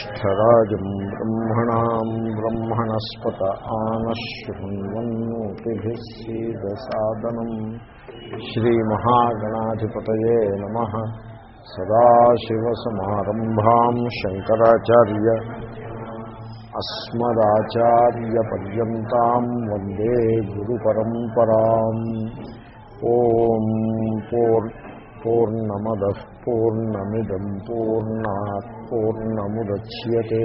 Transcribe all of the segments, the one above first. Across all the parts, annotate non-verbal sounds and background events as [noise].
జ్యేష్టరాజం బ్రహ్మణాం బ్రహ్మణస్పత ఆనశృణ్వన్నోతిభిः సీదసాదనం. శ్రీమహాగణాధిపతయే నమ. సదాశివసమారంభాం శంకరాచార్య అస్మదాచార్యపర్యంతం వందే గురుపరంపరాం. ఓం పూర్ పూర్ణమద పూర్ణమిదం పూర్ణాత్. పూర్ణముద్యతే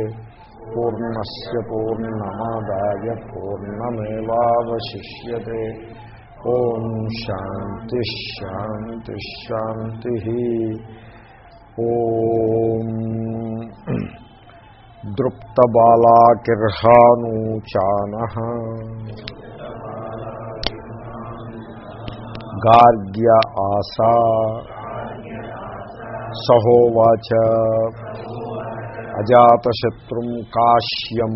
పూర్ణస్ పూర్ణమాదాయ పూర్ణమేవాశిష్యే ఓం శాంతి ఓం దృప్తబాలాకిర్హానూచాన గార్గ్య ఆసా సహోవాచ అజాతశత్రుం కాశ్యం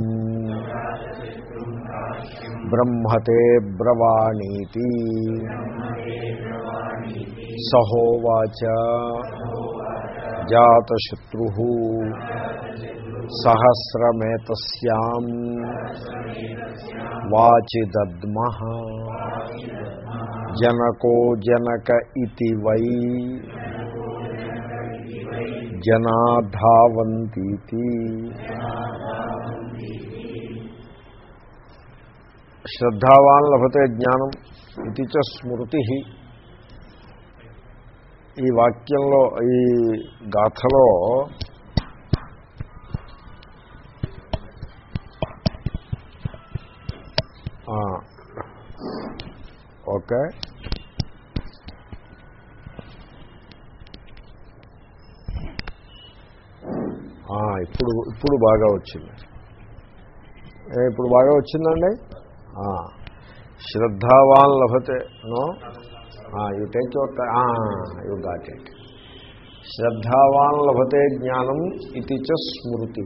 బ్రహ్మతే బ్రవాణీతి సహోవాచ జాతశత్రు సహస్రమేతస్యాం వాచి దద్మ జనకో జనక ఇతి వై జనాధావంతీతి. శ్రద్ధావాన్ లభతే జ్ఞానం ఇది చ స్మృతి. ఈ వాక్యంలో ఈ గాథలో ఓకే. ఇప్పుడు ఇప్పుడు బాగా వచ్చింది. ఇప్పుడు బాగా వచ్చిందండి? శ్రద్ధావాన్ లభతే no? You take your you got it శ్రద్ధావాన్ లభతే జ్ఞానం ఇది చ స్మృతి.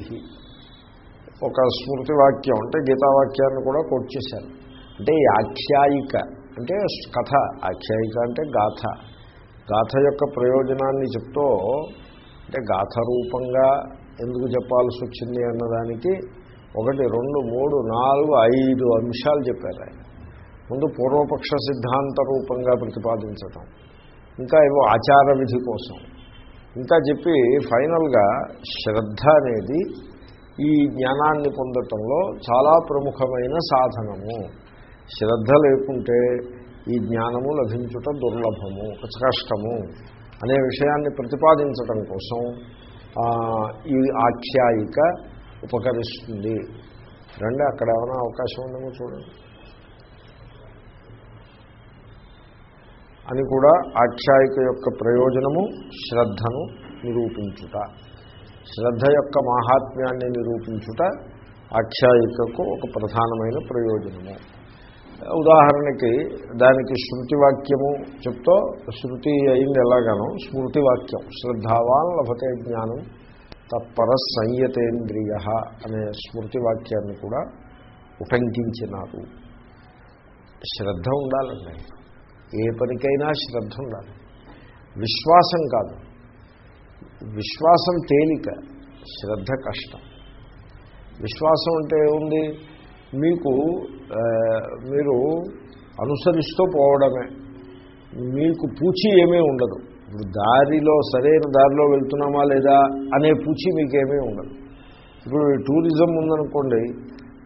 ఒక స్మృతి వాక్యం అంటే గీతావాక్యాన్ని కూడా కోట్ చేశారు. అంటే ఆఖ్యాయిక అంటే కథ. ఆఖ్యాయిక అంటే గాథ. గాథ యొక్క ప్రయోజనాన్ని చెప్తూ అంటే గాథ రూపంగా ఎందుకు చెప్పాల్సి వచ్చింది అన్నదానికి ఒకటి రెండు మూడు నాలుగు ఐదు అంశాలు చెప్పారు ఆయన. ముందు పూర్వపక్ష సిద్ధాంత రూపంగా ప్రతిపాదించటం ఇంకా ఏవో ఆచార విధి కోసం. ఇంకా చెప్పి ఫైనల్గా శ్రద్ధ అనేది ఈ జ్ఞానాన్ని పొందటంలో చాలా ప్రముఖమైన సాధనము. శ్రద్ధ లేకుంటే ఈ జ్ఞానము లభించుట దుర్లభము కష్టము అనే విషయాన్ని ప్రతిపాదించటం కోసం ఈ ఆఖ్యాయిక ఉపకరిస్తుంది. రండి అక్కడ ఏమైనా అవకాశం ఉందేమో చూడండి. అని కూడా ఆఖ్యాయిక యొక్క ప్రయోజనము శ్రద్ధను నిరూపించుట. శ్రద్ధ యొక్క మాహాత్మ్యాన్ని నిరూపించుట ఆఖ్యాయికకు ఒక ప్రధానమైన ప్రయోజనము. ఉదాహరణకి దానికి శృతి వాక్యము చెప్తో శృతి అయింది ఎలాగానో స్మృతి వాక్యం. శ్రద్ధావాన్ లభతే జ్ఞానం తత్పర సంయతేంద్రియ అనే స్మృతి వాక్యాన్ని కూడా ఉటంకించినారు. శ్రద్ధ ఉండాలండి. ఏ పనికైనా శ్రద్ధ ఉండాలి. విశ్వాసం కాదు. విశ్వాసం తేలిక శ్రద్ధ కష్టం. విశ్వాసం అంటే ఏముంది? మీకు మీరు అనుసరిస్తూ పోవడమే. మీకు పూచి ఏమీ ఉండదు. ఇప్పుడు దారిలో సరైన దారిలో వెళ్తున్నామా లేదా అనే పూచి మీకేమీ ఉండదు. ఇప్పుడు టూరిజం ఉందనుకోండి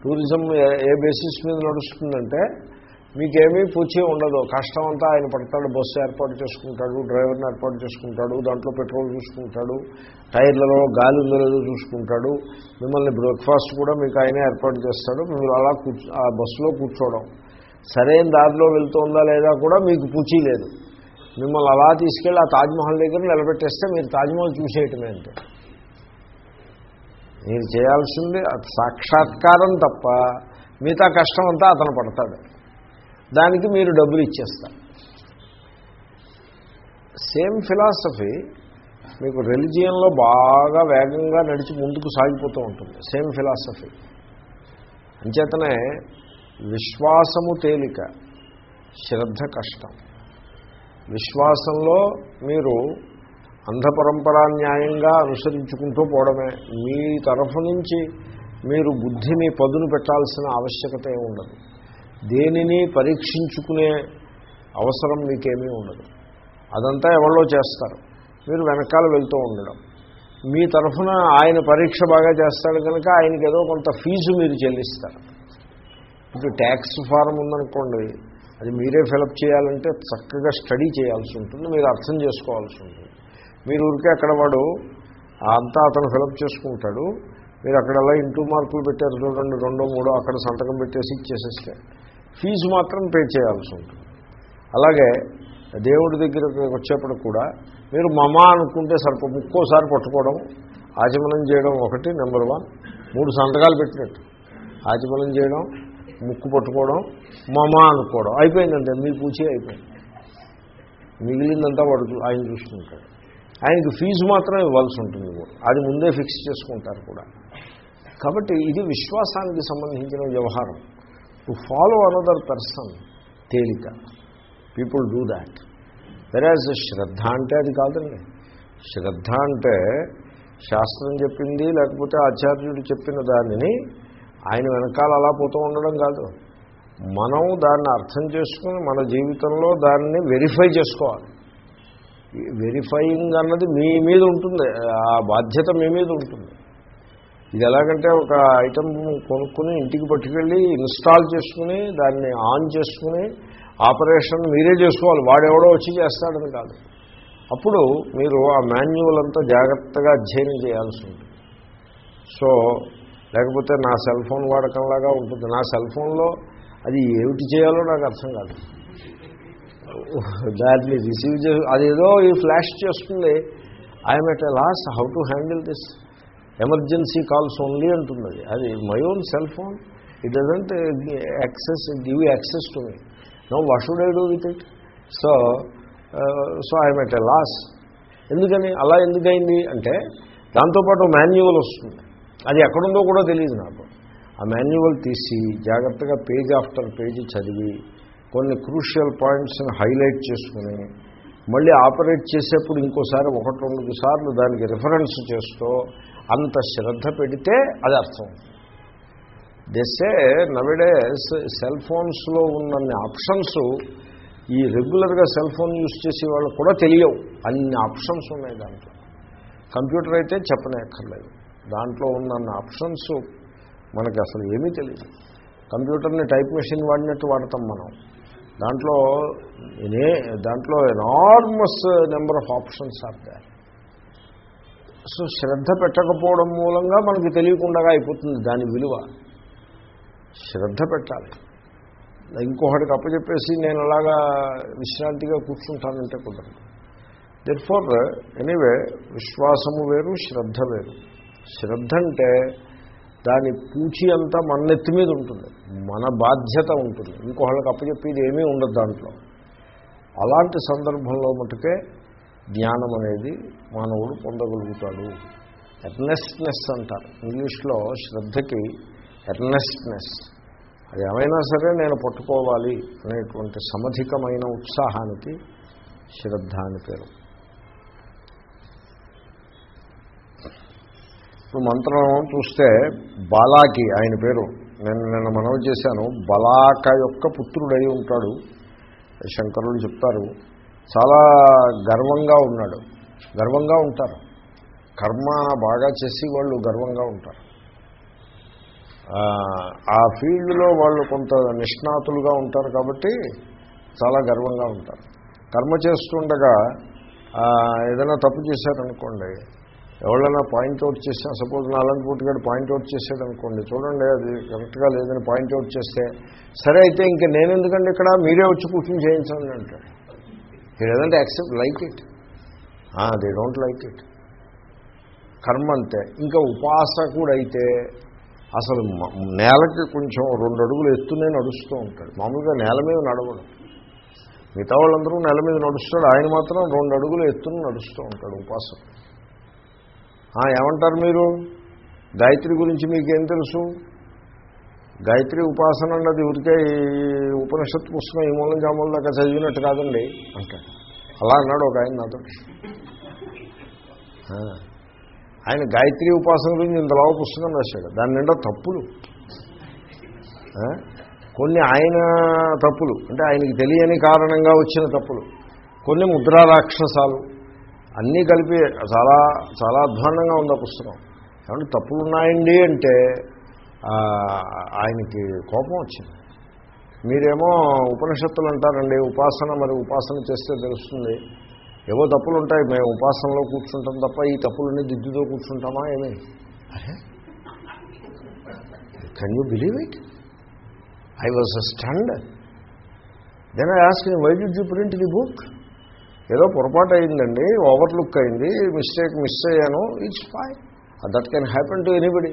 టూరిజం ఏ బేసిస్ మీద నడుస్తుందంటే మీకేమీ పూచి ఉండదు. కష్టం అంతా ఆయన పడతాడు బస్సు ఏర్పాటు చేసుకుంటాడు డ్రైవర్ని ఏర్పాటు చేసుకుంటాడు దాంట్లో పెట్రోల్ చూసుకుంటాడు టైర్లలో గాలి ఉందో చూసుకుంటాడు మిమ్మల్ని బ్రేక్ఫాస్ట్ కూడా మీకు ఆయనే ఏర్పాటు చేస్తాడు మీరు అలా కూర్చో ఆ బస్సులో కూర్చోవడం. సరైన దారిలో వెళ్తుందా లేదా కూడా మీకు పూచి లేదు. మిమ్మల్ని అలా తీసుకెళ్ళి ఆ తాజ్మహల్ దగ్గర నిలబెట్టేస్తే మీరు తాజ్మహల్ చూసేయటమే అంటే. మీరు చేయాల్సింది సాక్షాత్కారం తప్ప మిగతా కష్టం అంతా అతను పడతాడు. దానికి మీరు డబ్బులు ఇచ్చేస్తారు. సేమ్ ఫిలాసఫీ మీకు రెలిజియన్లో బాగా వేగంగా నడిచి ముందుకు సాగిపోతూ ఉంటుంది. సేమ్ ఫిలాసఫీ అంచేతనే విశ్వాసము తేలిక శ్రద్ధ కష్టం. విశ్వాసంలో మీరు అంధపరంపరా న్యాయంగా అనుసరించుకుంటూ పోవడమే. మీ తరఫు నుంచి మీరు బుద్ధిని పదును పెట్టాల్సిన ఆవశ్యకత ఉండదు దేనిని పరీక్షించుకునే అవసరం మీకేమీ ఉండదు. అదంతా ఎవరో చేస్తారు. మీరు వెనకాల వెళ్తూ ఉండడం. మీ తరఫున ఆయన పరీక్ష బాగా చేస్తాడు కనుక ఆయనకి ఏదో కొంత ఫీజు మీరు చెల్లిస్తారు. ఇప్పుడు ట్యాక్స్ ఫారం ఉందనుకోండి అది మీరే ఫిలప్ చేయాలంటే చక్కగా స్టడీ చేయాల్సి ఉంటుంది మీరు అర్థం చేసుకోవాల్సి ఉంటుంది. మీరు ఊరికే అక్కడ వాడు అంతా అతను ఫిలప్ చేసుకుంటాడు. మీరు అక్కడ అలా ఇంటూ మార్కులు పెట్టారు చూడండి రెండో మూడో అక్కడ సంతకం పెట్టేసి ఇచ్చేసేస్తే. ఫీజు మాత్రం పే చేయాల్సి ఉంటుంది. అలాగే దేవుడి దగ్గరకు వచ్చేప్పుడు కూడా మీరు మమ అనుకుంటే సరిపో ముక్కోసారి పట్టుకోవడం ఆచమనం చేయడం ఒకటి నెంబర్ వన్. మూడు సంతకాలు పెట్టినట్టు. ఆచమనం చేయడం ముక్కు పట్టుకోవడం మమ అనుకోవడం. అయిపోయిందంటే మీ పూచి అయిపోయింది. మిగిలిందంతా వాడు ఆయన చూసుకుంటాడు. ఆయనకి ఫీజు మాత్రం ఇవ్వాల్సి ఉంటుంది అది ముందే ఫిక్స్ చేసుకుంటారు కూడా. కాబట్టి ఇది విశ్వాసానికి సంబంధించిన వ్యవహారం. టు ఫాలో అనదర్ పర్సన్ తేలిక. పీపుల్ డూ దాట్ వెరాజ్ శ్రద్ధ అంటే అది కాదండి. శ్రద్ధ అంటే శాస్త్రం చెప్పింది లేకపోతే ఆచార్యుడు చెప్పిన దానిని ఆయన వెనకాల అలా పోతూ ఉండడం కాదు. మనం దాన్ని అర్థం చేసుకుని మన జీవితంలో దాన్ని వెరిఫై చేసుకోవాలి. వెరిఫైయింగ్ అన్నది మీ మీద ఉంటుంది. ఆ బాధ్యత మీ మీద ఉంటుంది. ఇది ఎలాగంటే ఒక ఐటమ్ కొనుక్కుని ఇంటికి పట్టుకెళ్ళి ఇన్స్టాల్ చేసుకుని దాన్ని ఆన్ చేసుకుని ఆపరేషన్ మీరే చేసుకోవాలి. వాడెవడో వచ్చి చేస్తాడని కాదు. అప్పుడు మీరు ఆ మాన్యువల్ అంతా జాగ్రత్తగా అధ్యయనం చేయాల్సి ఉంటుంది. సో లేకపోతే నా సెల్ ఫోన్ వాడకంలాగా ఉంటుంది. నా సెల్ ఫోన్లో అది ఏమిటి చేయాలో నాకు అర్థం కాదు. దాన్ని రిసీవ్ చేసి అదేదో ఈ ఫ్లాష్ చేస్తుంది I'm at a loss how to handle this emergency calls only అంటుంది అది అది my own cell phone it doesn't access give access to me no what should I do with it so so I'm at a loss ఎందుకని? అలా ఎందుకైంది అంటే దాంతోపాటు manual వస్తుంది. అది ఎక్కడుందో కూడా తెలియదు నాకు. ఆ మాన్యువల్ తీసి జాగ్రత్తగా పేజ్ ఆఫ్టర్ పేజీ చదివి కొన్ని క్రూషియల్ పాయింట్స్ని హైలైట్ చేసుకుని మళ్ళీ ఆపరేట్ చేసేప్పుడు ఇంకోసారి ఒకటి రెండు సార్లు దానికి రిఫరెన్స్ చేస్తూ అంత శ్రద్ధ పెడితే అది అర్థం. దెస్సే నవిడేస్ సెల్ ఫోన్స్లో ఉన్నన్ని ఆప్షన్స్ ఈ రెగ్యులర్గా సెల్ ఫోన్ యూస్ చేసే వాళ్ళు కూడా తెలియవు. అన్ని ఆప్షన్స్ ఉన్నాయి దాంట్లో. కంప్యూటర్ అయితే చెప్పనక్కర్లేదు. దాంట్లో ఉన్న ఆప్షన్స్ మనకి అసలు ఏమీ తెలియదు. కంప్యూటర్ని టైప్ మెషిన్ వాడినట్టు వాడతాం మనం. దాంట్లో దాంట్లో enormous number of options are so శ్రద్ధ పెట్టకపోవడం మూలంగా మనకి తెలియకుండా అయిపోతుంది దాని విలువ. శ్రద్ధ పెట్టాలి. ఇంకొకటికి అప్పచెప్పేసి నేను అలాగా విశ్రాంతిగా కూర్చుంటానంటే కుదరదు. దెట్ ఫార్ ఎనీవే విశ్వాసము వేరు శ్రద్ధ వేరు. శ్రద్ధ అంటే దాని పూచి అంతా మన నెత్తి మీద ఉంటుంది. మన బాధ్యత ఉంటుంది. ఇంకొకళ్ళకి అప్పచెప్పేది ఏమీ ఉండదు దాంట్లో. అలాంటి సందర్భంలో మటుకే జ్ఞానం అనేది మానవుడు పొందగలుగుతాడు. ఎర్నెస్ట్నెస్ అంటారు. ఇంగ్లీష్లో శ్రద్ధకి ఎర్నెస్ట్నెస్. అది ఏమైనా సరే నేను పట్టుకోవాలి అనేటువంటి సమధికమైన ఉత్సాహానికి శ్రద్ధ అని పేరు. ఇప్పుడు మంత్రం చూస్తే బాలాకి ఆయన పేరు. నేను నిన్న మనవి చేశాను. బలాక యొక్క పుత్రుడై ఉంటాడు. శంకరులు చెప్తారు. చాలా గర్వంగా ఉన్నాడు. గర్వంగా ఉంటారు. కర్మ బాగా చేసి వాళ్ళు గర్వంగా ఉంటారు. ఆ, ఫీల్డ్లో వాళ్ళు కొంత నిష్ణాతులుగా ఉంటారు కాబట్టి చాలా గర్వంగా ఉంటారు. కర్మ చేస్తుండగా ఏదైనా తప్పు చేశారనుకోండి ఎవరైనా పాయింట్అవుట్ చేసినా సపోజ్ నాలంటి గారు పాయింట్అవుట్ చేసాడు అనుకోండి చూడండి అది కరెక్ట్గా లేదని పాయింట్అవుట్ చేస్తే సరే అయితే ఇంక నేను ఎందుకంటే ఇక్కడ? మీరే వచ్చి కూర్చొని చేయించండి అంటాడు. లేదంటే accept like it they don't like it కర్మ అంతే ఇంకా ఉపాసకుడైతే అసలు నేలకి కొంచెం రెండు అడుగులు ఎత్తునే నడుస్తూ ఉంటాడు. మామూలుగా నేల మీద నడవడు. మిగతా వాళ్ళందరూ నేల మీద నడుస్తాడు. ఆయన మాత్రం రెండు అడుగులు ఎత్తున నడుస్తూ ఉంటాడు ఉపాసకుడు ఏమంటారు మీరు? గాయత్రి గురించి మీకేం తెలుసు? గాయత్రి ఉపాసన అన్నది ఊరికే ఈ ఉపనిషత్ పుస్తకం ఈ మూలం జామూల దాకా చదివినట్టు కాదండి. అంటాడు అలా అన్నాడు ఒక ఆయన నాతో. ఆయన గాయత్రి ఉపాసన గురించి ఇంతలో పుస్తకం రాశాడు. దాని నిండా తప్పులు? కొన్ని ఆయన తప్పులు. అంటే ఆయనకి తెలియని కారణంగా వచ్చిన తప్పులు. కొన్ని ముద్రా రాక్షసాలు. అన్నీ కలిపి చాలా చాలా అధ్వాన్నంగా ఉంది ఆ పుస్తకం. ఏమంటే తప్పులు ఉన్నాయండి అంటే ఆయనకి కోపం వచ్చింది. మీరేమో ఉపనిషత్తులు అంటారండి ఉపాసన మరి ఉపాసన చేస్తే తెలుస్తుంది. ఏవో తప్పులు ఉంటాయి మేము ఉపాసనలో కూర్చుంటాం తప్ప ఈ తప్పులన్నీ దిద్దుతో కూర్చుంటామా ఏమి? అరే can you believe it I was stand then I ask why did you print the book ఏదో పొరపాటు అయిందండి ఓవర్లుక్ అయింది మిస్టేక్ మిస్ అయ్యాను it's fine that can happen to anybody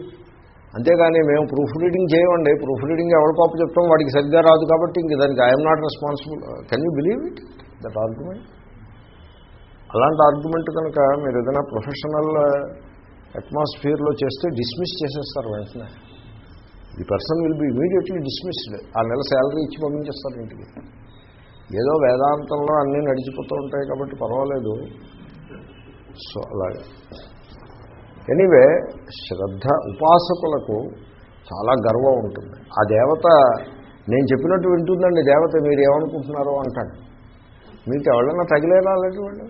అంతేగాని మేము ప్రూఫ్ రీడింగ్ చేయమండి. ప్రూఫ్ రీడింగ్ ఎవరి పాప చెప్తాం వాడికి సరిగ్గా రాదు కాబట్టి ఇంక దానికి I'm not responsible can you believe it that argument అలాంటి ఆర్గ్యుమెంట్ కనుక మీరు ఏదైనా ప్రొఫెషనల్ అట్మాస్ఫియర్లో uh, చేస్తే డిస్మిస్ చేసేస్తారు వెంటనే. The person will be immediately dismissed ఆ నెల శాలరీ ఇచ్చి పంపించేస్తారు ఇంటికి. ఏదో వేదాంతంలో అన్నీ నడిచిపోతూ ఉంటాయి కాబట్టి పర్వాలేదు. సో అలాగే. ఎనీవే శ్రద్ధ ఉపాసకులకు చాలా గర్వం ఉంటుంది. ఆ దేవత నేను చెప్పినట్టు వింటుందండి దేవత మీరు ఏమనుకుంటున్నారో అంటాడు. మీకు ఎవరైనా తగిలేరా అలాంటి వాళ్ళు?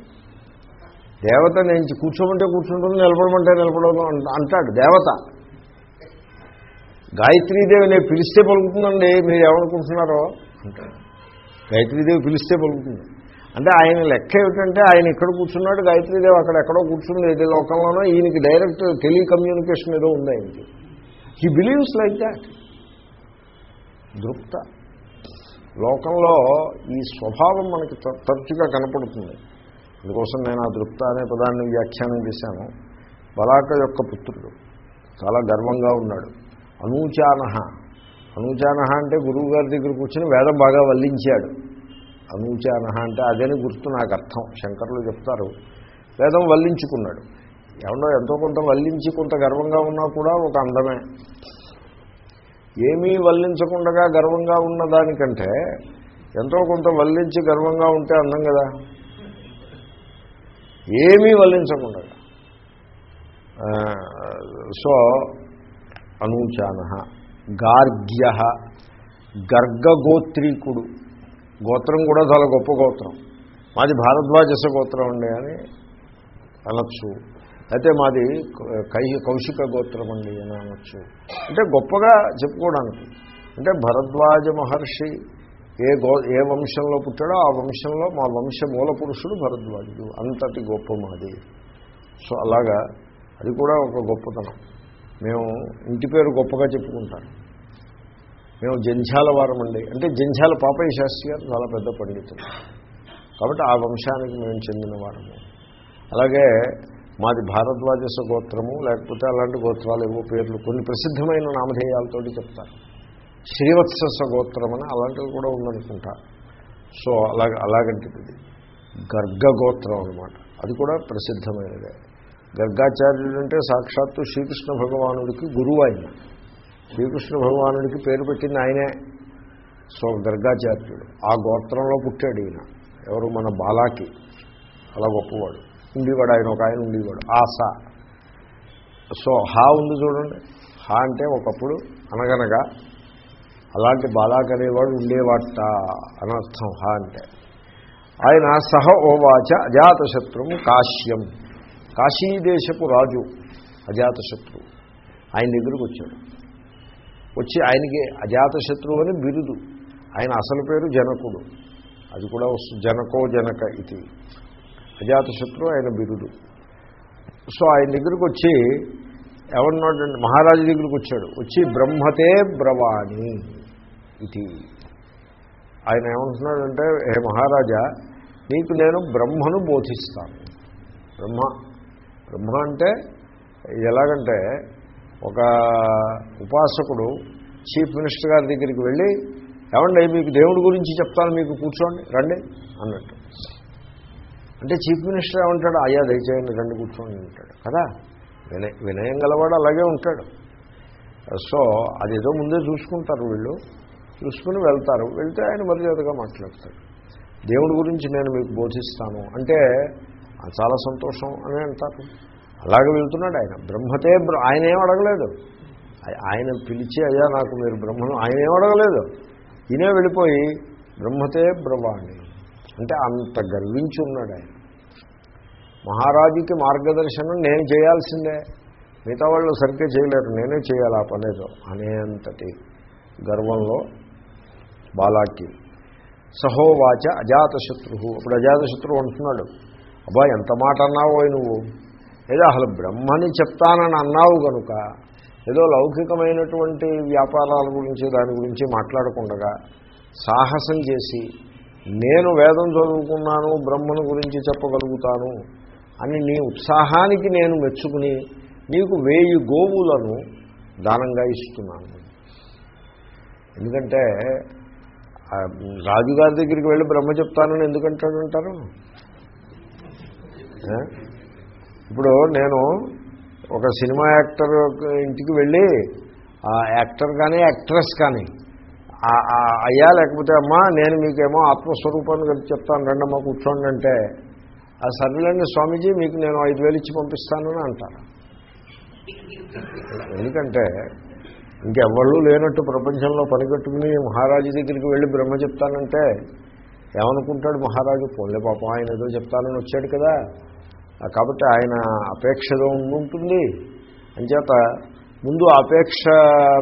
దేవత నేను కూర్చోమంటే కూర్చుంటుంది నిలబడమంటే నిలబడదు అంట- అంటాడు దేవత. గాయత్రీదేవి నేను పిలిస్తే పలుకుతుందండి మీరు ఏమనుకుంటున్నారో? అంటాడు. గాయత్రీదేవి పిలిస్తే పలుకుతుంది. అంటే ఆయన లెక్క ఏమిటంటే ఆయన ఇక్కడ కూర్చున్నాడు గాయత్రీదేవి అక్కడ ఎక్కడో కూర్చుంది ఏదో లోకంలోనో. ఈయనకి డైరెక్ట్ టెలికమ్యూనికేషన్ ఏదో ఉంది ఆయనకి. హీ బిలీవ్స్ లైక్ దాట్ దృప్త. లోకంలో ఈ స్వభావం మనకి త- తరచుగా కనపడుతుంది. అందుకోసం నేను ఆ దృప్త అనే పదాన్ని వ్యాఖ్యానం చేశాను. బలాక యొక్క పుత్రుడు. చాలా గర్వంగా ఉన్నాడు. అనూచానహ. అనూచానహ అంటే గురువు గారి దగ్గర కూర్చొని వేదం బాగా వల్లించాడు. అనూచానహ అంటే అదని గుర్తు నాకు అర్థం. శంకరులు చెప్తారు. వేదం వల్లించుకున్నాడు. ఏమన్నా ఎంతో కొంత వల్లించి కొంత గర్వంగా ఉన్నా కూడా ఒక అందమే. ఏమీ వల్లించకుండా గర్వంగా ఉన్న దానికంటే ఎంతో కొంత వల్లించి గర్వంగా ఉంటే అందం కదా? ఏమీ వల్లించకుండా సో అనూచాన గార్గ్య గర్గగోత్రీకుడు. గోత్రం కూడా చాలా గొప్ప గోత్రం. మాది భారద్వాజస గోత్రం అండి అని అనొచ్చు. అయితే మాది కై కౌశిక గోత్రం అండి అని అనొచ్చు. అంటే గొప్పగా చెప్పుకోవడానికి. అంటే భరద్వాజ మహర్షి ఏ గో ఏ వంశంలో పుట్టాడో ఆ వంశంలో మా వంశ మూల పురుషుడు భరద్వాజుడు. అంతటి గొప్ప మాది. సో అలాగా అది కూడా ఒక గొప్పతనం. మేము ఇంటి పేరు గొప్పగా చెప్పుకుంటాం. మేము జంజాల వారం అండి అంటే జంజాల పాపయ్య శాస్త్రి గారు చాలా పెద్ద పండితులు. కాబట్టి ఆ వంశానికి మేము చెందిన వారము. అలాగే మాది భారద్వాజస గోత్రము లేకపోతే అలాంటి గోత్రాలు ఏవో పేర్లు కొన్ని ప్రసిద్ధమైన నామధేయాలతో చెప్తారు. శ్రీవత్సస గోత్రం అని అలాంటివి కూడా ఉందనుకుంటా. సో అలాగ అలాగంటిది. గర్గగోత్రం అనమాట అది కూడా ప్రసిద్ధమైనదే. గర్గాచార్యుడు అంటే సాక్షాత్తు శ్రీకృష్ణ భగవానుడికి గురువు ఆయన శ్రీకృష్ణ భగవానుడికి పేరు పెట్టింది ఆయనే. సో గర్గాచార్యుడు ఆ గోత్రంలో పుట్టాడు ఈయన. ఎవరు? మన బాలాకి. అలా గొప్పవాడు. ఉండేవాడు ఆయన ఒక ఆయన ఉండేవాడు. ఆశ సో. హా ఉంది చూడండి. హా అంటే ఒకప్పుడు అనగనగా అలాంటి బాలాకి అనేవాడు ఉండేవాట అనర్థం హా అంటే. ఆయన సహ ఓవాచ అజాతశత్రువు కాశ్యం. కాశీదేశపు రాజు అజాతశత్రువు. ఆయన దగ్గరికి వచ్చాడు. వచ్చి ఆయనకి అజాతశత్రువు అని బిరుదు. ఆయన అసలు పేరు జనకుడు. అది కూడా వస్తుంది జనకో జనక ఇది. అజాతశత్రువు ఆయన బిరుదు. సో ఆయన దగ్గరికి వచ్చి ఎవరినోడండి మహారాజు దగ్గరికి వచ్చాడు. వచ్చి బ్రహ్మతే బ్రవాణి ఇది. ఆయన ఏమంటున్నాడంటే హే మహారాజా నీకు నేను బ్రహ్మను బోధిస్తాను. బ్రహ్మ బ్రహ్మ అంటే ఎలాగంటే ఒక ఉపాసకుడు చీఫ్ మినిస్టర్ గారి దగ్గరికి వెళ్ళి ఏమండి మీకు దేవుడి గురించి చెప్తాను మీకు కూర్చోండి రండి అన్నట్టు. అంటే చీఫ్ మినిస్టర్ ఏమంటాడు అయ్యా దయచేయండి రండి కూర్చోండి అంటాడు. కదా? వినయ వినయం గలవాడు అలాగే ఉంటాడు. సో అదేదో ముందే చూసుకుంటారు వీళ్ళు. చూసుకుని వెళ్తారు. వెళ్తే ఆయన మర్యాదగా మాట్లాడతాడు. దేవుడి గురించి నేను మీకు బోధిస్తాను. అంటే చాలా సంతోషం అని అంటారు. అలాగే వెళ్తున్నాడు ఆయన. బ్రహ్మతే బ్ర- ఆయన ఏం అడగలేదు ఆయన పిలిచి అయ్యా నాకు మీరు బ్రహ్మను ఆయన ఏం అడగలేదు. ఈయనే వెళ్ళిపోయి బ్రహ్మతే బ్రవాణి అంటే అంత గర్వించి ఉన్నాడు ఆయన. మహారాజుకి మార్గదర్శనం నేను చేయాల్సిందే. మిగతా వాళ్ళు సరిగ్గా చేయలేరు. నేనే చేయాలి ఆ పనేదో అనేంతటి గర్వంలో బాలాకి. సహోవాచ అజాతశత్రు ఇప్పుడు అజాతశత్రువు అంటున్నాడు అబ్బా ఎంత మాట అన్నావో నువ్వు? ఏదో అసలు బ్రహ్మని చెప్తానని అన్నావు కనుక ఏదో లౌకికమైనటువంటి వ్యాపారాల గురించి దాని గురించి మాట్లాడకుండా సాహసం చేసి నేను వేదం చదువుకున్నాను బ్రహ్మను గురించి చెప్పగలుగుతాను అని నీ ఉత్సాహానికి నేను మెచ్చుకుని నీకు వేయి గోవులను దానంగా ఇస్తున్నాను. ఎందుకంటే రాజుగారి దగ్గరికి వెళ్ళి బ్రహ్మ చెప్తానని ఎందుకంటాడంటారు? ఇప్పుడు నేను ఒక సినిమా యాక్టర్ ఇంటికి వెళ్ళి ఆ యాక్టర్ కానీ యాక్ట్రెస్ కానీ అయ్యా లేకపోతే అమ్మా నేను మీకేమో ఆత్మస్వరూపాన్ని కలిసి చెప్తాను రండమ్మా కూర్చోండి అంటే ఆ సర్లేండి స్వామీజీ మీకు నేను ఐదు వేలు ఇచ్చి పంపిస్తానని అంటాను ఎందుకంటే ఇంకెవ్వళ్ళు లేనట్టు ప్రపంచంలో పనిగట్టుకుని మహారాజు దగ్గరికి వెళ్ళి బ్రహ్మ చెప్తానంటే ఏమనుకుంటాడు మహారాజు? పోన్లే పాపం ఆయన ఏదో చెప్తానని వచ్చాడు కదా. కాబట్టి ఆయన అపేక్షలో ఉంటుంది అంచేత ముందు అపేక్ష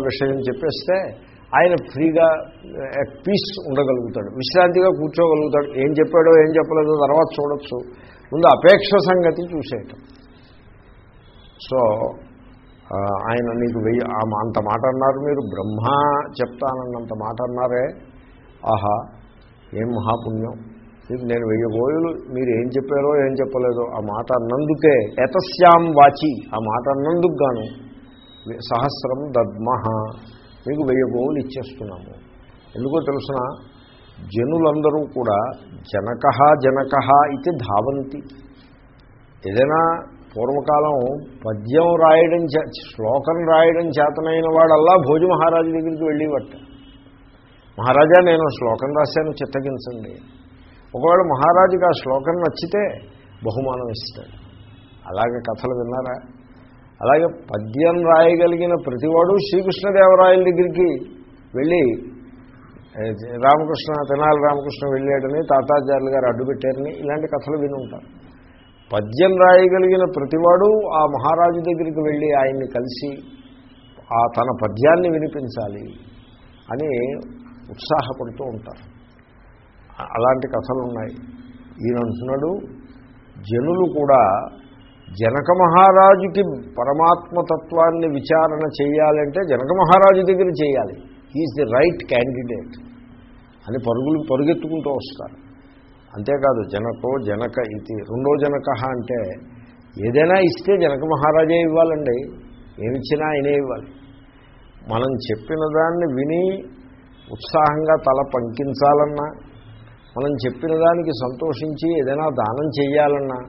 విషయం చెప్పేస్తే ఆయన ఫ్రీగా పీస్ ఉండగలుగుతాడు. విశ్రాంతిగా కూర్చోగలుగుతాడు. ఏం చెప్పాడో ఏం చెప్పలేదో తర్వాత చూడొచ్చు. ముందు అపేక్ష సంగతి చూసేయటం. సో ఆయన నీకు వెయ్యి ఆ మా- అంత మాట అన్నారు మీరు. బ్రహ్మ చెప్తానన్నంత మాట అన్నారే. ఆహా ఏం మహాపుణ్యం. మీకు నేను వెయ్యి గోయులు మీరు ఏం చెప్పారో ఏం చెప్పలేదో ఆ మాట అన్నందుకే ఎతస్యాం వాచి ఆ మాట అన్నందుకు గాను. సహస్రం దద్మహ మీకు వెయ్యి గోవులు ఇచ్చేస్తున్నాము. ఎందుకో తెలుసిన జనులందరూ కూడా జనక జనక ఇది ధావంతి. ఏదైనా పూర్వకాలం పద్యం రాయడం చే శ్లోకం రాయడం చేతనైన వాడల్లా భోజ మహారాజు దగ్గరికి వెళ్ళేవట మహారాజా నేను శ్లోకం రాశాను చిత్తగించండి. ఒకవేళ మహారాజుకి ఆ శ్లోకం నచ్చితే బహుమానం ఇస్తాడు. అలాగే కథలు విన్నారా? అలాగే పద్యం రాయగలిగిన ప్రతివాడు శ్రీకృష్ణదేవరాయల దగ్గరికి వెళ్ళి రామకృష్ణ తెనాలి రామకృష్ణ వెళ్ళాడని తాతాచార్యులు గారు అడ్డుపెట్టారని ఇలాంటి కథలు విని ఉంటారు. పద్యం రాయగలిగిన ప్రతివాడు ఆ మహారాజు దగ్గరికి వెళ్ళి ఆయన్ని కలిసి ఆ తన పద్యాన్ని వినిపించాలి అని ఉత్సాహపడుతూ ఉంటారు. అలాంటి కథలు ఉన్నాయి ఈయన అంటున్నాడు జనులు కూడా జనక మహారాజుకి పరమాత్మతత్వాన్ని విచారణ చేయాలంటే జనక మహారాజు దగ్గర చేయాలి. ఈజ్ ది రైట్ క్యాండిడేట్ అని పరుగులు పరుగెత్తుకుంటూ వస్తారు. అంతేకాదు జనకో జనక ఇది రెండో జనక అంటే ఏదైనా ఇస్తే జనక మహారాజే ఇవ్వాలండి. ఏమిచ్చినా ఆయనే ఇవ్వాలి. మనం చెప్పిన దాన్ని విని ఉత్సాహంగా తల పంకించాలన్నా మనం చెప్పిన దానికి సంతోషించి ఏదైనా దానం చేయాలన్నా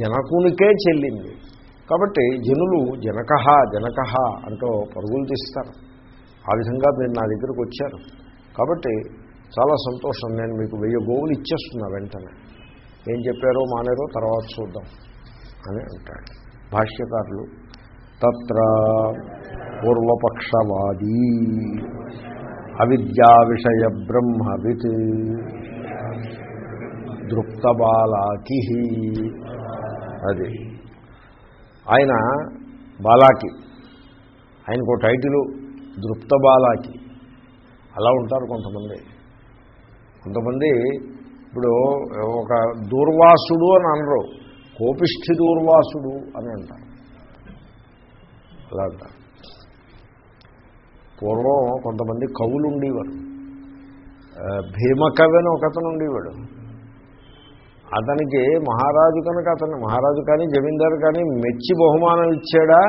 జనకునికే చెల్లింది. కాబట్టి జనులు జనక జనక అంటూ పరుగులు తీస్తారు. ఆ విధంగా మీరు నా దగ్గరకు వచ్చారు. కాబట్టి చాలా సంతోషం. నేను మీకు వెయ్యి గోవులు ఇచ్చేస్తున్నా వెంటనే. ఏం చెప్పారో మానేరో తర్వాత చూద్దాం అని అంటాడు. భాష్యకారులు తత్ర పూర్వపక్షవాదీ అవిద్యా విషయ బ్రహ్మవిత్ దృప్తబాలాకి. అది. ఆయన బాలాకి. ఆయనకు టైటిలు దృప్త బాలాకి అలా ఉంటారు కొంతమంది. కొంతమంది ఇప్పుడు ఒక దూర్వాసుడు అని అనరు. కోపిష్ఠి దూర్వాసుడు అని అంటారు. అలా అంటారు. పూర్వం కొంతమంది కవులు ఉండేవారు భీమకవి అని ఒకతను ఉండేవాడు అతనికి మహారాజు కనుక అతను మహారాజు కానీ జమీందారు కానీ మెచ్చి బహుమానం ఇచ్చాడా?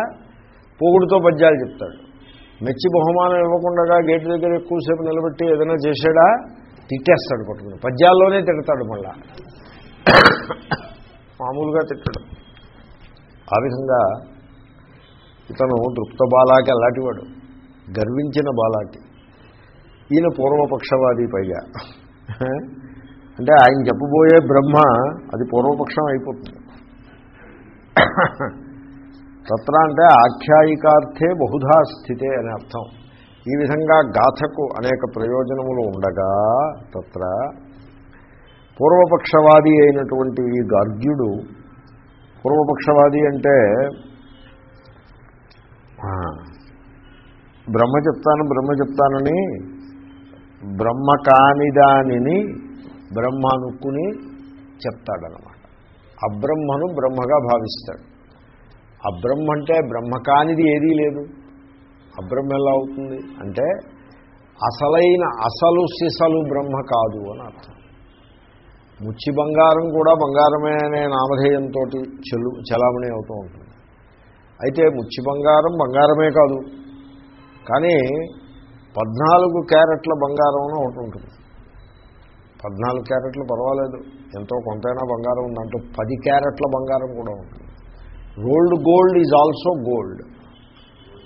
పోగుడుతో పద్యాలు చెప్తాడు. మెచ్చి బహుమానం ఇవ్వకుండా గేటు దగ్గర ఎక్కువసేపు నిలబెట్టి ఏదైనా చేశాడా? తిట్టేస్తాడు పట్టుకుని. పద్యాల్లోనే తిడతాడు మళ్ళా. మామూలుగా తిట్టడం. ఆ విధంగా ఇతను దృప్త బాలాకి అలాంటివాడు గర్వించిన బాలాకి. ఈయన పూర్వపక్షవాది పైగా. అంటే ఆయన చెప్పబోయే బ్రహ్మ అది పూర్వపక్షం అయిపోతుంది. తత్ర అంటే ఆఖ్యాయికార్థే బహుధా స్థితే అనే అర్థం. ఈ విధంగా గాథకు అనేక ప్రయోజనములు ఉండగా తత్ర పూర్వపక్షవాది అయినటువంటి ఈ గార్గ్యుడు పూర్వపక్షవాది అంటే బ్రహ్మ చెప్తాను బ్రహ్మ చెప్తానని బ్రహ్మ కాని దానిని బ్రహ్మ అనుకుని చెప్తాడనమాట అబ్రహ్మను బ్రహ్మగా భావిస్తాడు. అబ్రహ్మ అంటే బ్రహ్మ కానిది ఏదీ లేదు. అబ్రహ్మ ఎలా అవుతుంది? అంటే అసలైన అసలు సిసలు బ్రహ్మ కాదు అని అర్థం. ముచ్చి బంగారం కూడా బంగారమే అనే నామధేయంతో చెలు చలామణి అవుతూ ఉంటుంది. అయితే ముచ్చి బంగారం బంగారమే కాదు. కానీ పద్నాలుగు క్యారెట్ల బంగారం అని ఒకటి ఉంటుంది. పద్నాలుగు క్యారెట్లు పర్వాలేదు. ఎంతో కొంతైనా బంగారం ఉందంటూ పది క్యారెట్ల బంగారం కూడా ఉంటుంది. Rolled gold is also gold.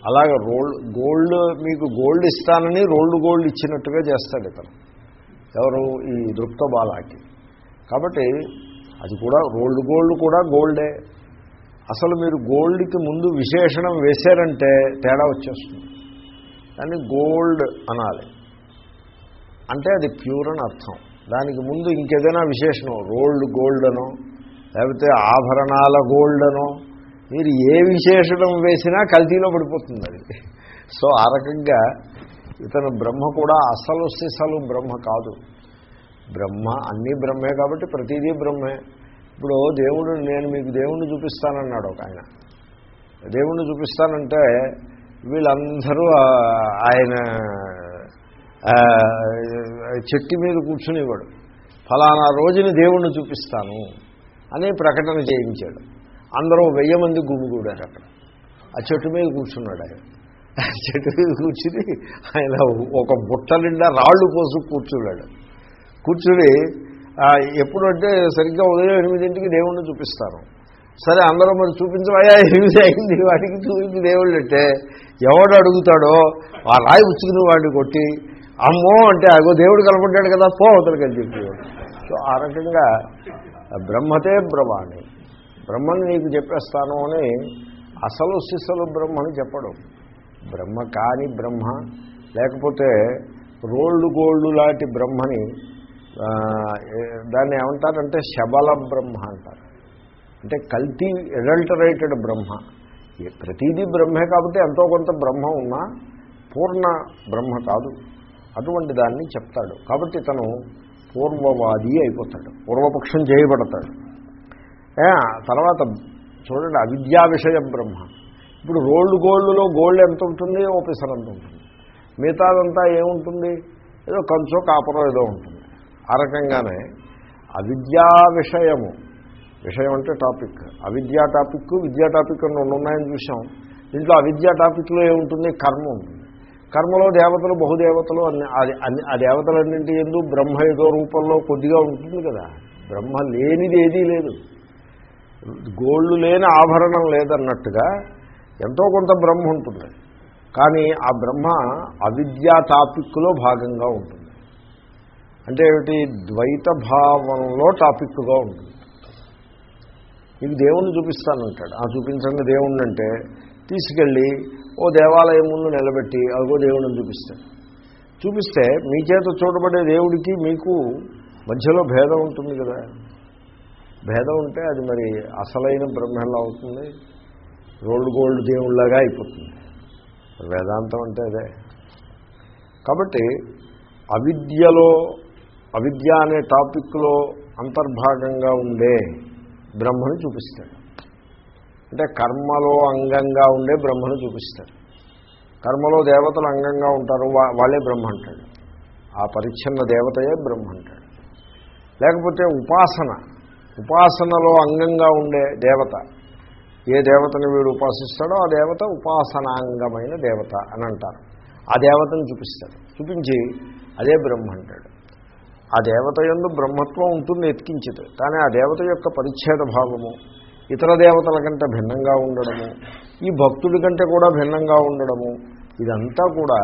అలాగే రోల్డ్ గోల్డ్ మీకు గోల్డ్ ఇస్తానని రోల్డ్ గోల్డ్ ఇచ్చినట్టుగా చేస్తాడు ఇతను. ఎవరు? ఈ దృప్త బాలాకి. కాబట్టి అది కూడా రోల్డ్ గోల్డ్ కూడా గోల్డే. అసలు మీరు గోల్డ్కి ముందు విశేషణం వేశారంటే తేడా వచ్చేస్తుంది. దాన్ని గోల్డ్ అనాలి. అంటే అది ప్యూర్ అని అర్థం. దానికి ముందు ఇంకేదైనా విశేషణం? రోల్డ్ గోల్డ్ అనో లేకపోతే ఆభరణాల గోల్డ్ అనో మీరు ఏ విశేషణం వేసినా కల్తీలో పడిపోతుంది అది. సో ఆ రకంగా ఇతను బ్రహ్మ కూడా అసలు సిసలు బ్రహ్మ కాదు. బ్రహ్మ అన్నీ బ్రహ్మే కాబట్టి ప్రతిదీ బ్రహ్మే. ఇప్పుడు దేవుడు నేను మీకు దేవుణ్ణి చూపిస్తానన్నాడు ఒక ఆయన. దేవుణ్ణి చూపిస్తానంటే వీళ్ళందరూ ఆయన చెట్టు మీద కూర్చునేవాడు. ఫలానా రోజుని దేవుణ్ణి చూపిస్తాను అని ప్రకటన చేయించాడు. అందరూ వెయ్యి మంది గుమిగూడారు అక్కడ. ఆ చెట్టు మీద కూర్చున్నాడు ఆయన. చెట్టు మీద కూర్చుని ఆయన ఒక బుట్ట నిండా రాళ్ళు పోసు కూర్చున్నాడు. కూర్చుని ఎప్పుడంటే సరిగ్గా ఉదయం ఎనిమిదింటికి దేవుణ్ణి చూపిస్తాను. సరే అందరూ మరి చూపించవయా ఎనిమిది అయింది వాడికి చూపించి దేవుళ్ళు అంటే ఎవడు అడుగుతాడో ఆ రాయి ఉచ్చుకుని వాడిని కొట్టి అమ్మో అంటే అగో దేవుడు కనపడ్డాడు కదా పో అవతలకి చెప్పేవాడు సో ఆ రకంగా బ్రహ్మతే బ్రహ్మాణి బ్రహ్మని నీకు చెప్పేస్తాను అని అసలు సిసలు బ్రహ్మని చెప్పడం. బ్రహ్మ కాని బ్రహ్మ లేకపోతే రోల్డ్ గోల్డ్ లాంటి బ్రహ్మని దాన్ని ఏమంటారంటే శబల బ్రహ్మ అంటారు. అంటే కల్తీ ఎడల్టరేటెడ్ బ్రహ్మ. ఏ- ప్రతిదీ బ్రహ్మే కాబట్టి ఎంతో కొంత బ్రహ్మ ఉన్నా పూర్ణ బ్రహ్మ కాదు. అటువంటి దాన్ని చెప్తాడు. కాబట్టి తను పూర్వవాది అయిపోతాడు. పూర్వపక్షం చేయబడతాడు. తర్వాత చూడండి అవిద్యా విషయ బ్రహ్మ. ఇప్పుడు రోల్డ్ గోల్డ్లో గోల్డ్ ఎంత ఉంటుంది? ఓపెసర్ ఎంత ఉంటుంది? మిగతాదంతా ఏముంటుంది? ఏదో కంచో కాపరో ఏదో ఉంటుంది. ఆ రకంగానే అవిద్యా విషయము. విషయం అంటే టాపిక్. అవిద్యా టాపిక్ విద్యా టాపిక్ అని రెండు ఉన్నాయని చూసాం. దీంట్లో అవిద్యా టాపిక్లో ఏముంటుంది? కర్మ ఉంటుంది. కర్మలో దేవతలు బహుదేవతలు అన్ని అది అన్ని ఆ దేవతలన్నింటి ఎందు బ్రహ్మ ఏదో రూపంలో కొద్దిగా ఉంటుంది కదా. బ్రహ్మ లేనిది ఏదీ లేదు. గోళ్ళు లేని ఆభరణం లేదన్నట్టుగా ఎంతో కొంత బ్రహ్మ ఉంటుంది. కానీ ఆ బ్రహ్మ అవిద్యా టాపిక్లో భాగంగా ఉంటుంది. అంటే ఏమిటి? ద్వైత భావంలో టాపిక్గా ఉంటుంది. మీకు దేవుణ్ణి చూపిస్తానంటాడు. ఆ చూపించండి దేవుణ్ణి అంటే తీసుకెళ్ళి ఓ దేవాలయం ముందు నిలబెట్టి అదిగో దేవుడిని చూపిస్తాడు చూపిస్తే మీ చేత చూడబడే దేవుడికి మీకు మధ్యలో భేదం ఉంటుంది కదా. భేదం ఉంటే అది మరి అసలైన బ్రహ్మలా అవుతుంది. రోల్డ్ గోల్డ్ దేవుళ్ళగా అయిపోతుంది. వేదాంతం అంటే అదే. కాబట్టి అవిద్యలో అవిద్య అనే టాపిక్లో అంతర్భాగంగా ఉండే బ్రహ్మను చూపిస్తాడు. అంటే కర్మలో అంగంగా ఉండే బ్రహ్మను చూపిస్తాడు కర్మలో దేవతలు అంగంగా ఉంటారు వా- వాళ్ళే బ్రహ్మ అంటాడు. ఆ పరిచ్ఛిన్న దేవతయే బ్రహ్మ అంటాడు. లేకపోతే ఉపాసన ఉపాసనలో అంగంగా ఉండే దేవత ఏ దేవతని వీడు ఉపాసిస్తాడో ఆ దేవత ఉపాసనాంగమైన దేవత అని అంటారు. ఆ దేవతను చూపిస్తాడు చూపించి అదే బ్రహ్మ అంటాడు. ఆ దేవత ఎందు బ్రహ్మత్వం ఉంటుంది ఎత్కించదు కానీ ఆ దేవత యొక్క పరిచ్ఛేద భావము ఇతర దేవతల కంటే భిన్నంగా ఉండడము ఈ భక్తుడి కంటే కూడా భిన్నంగా ఉండడము ఇదంతా కూడా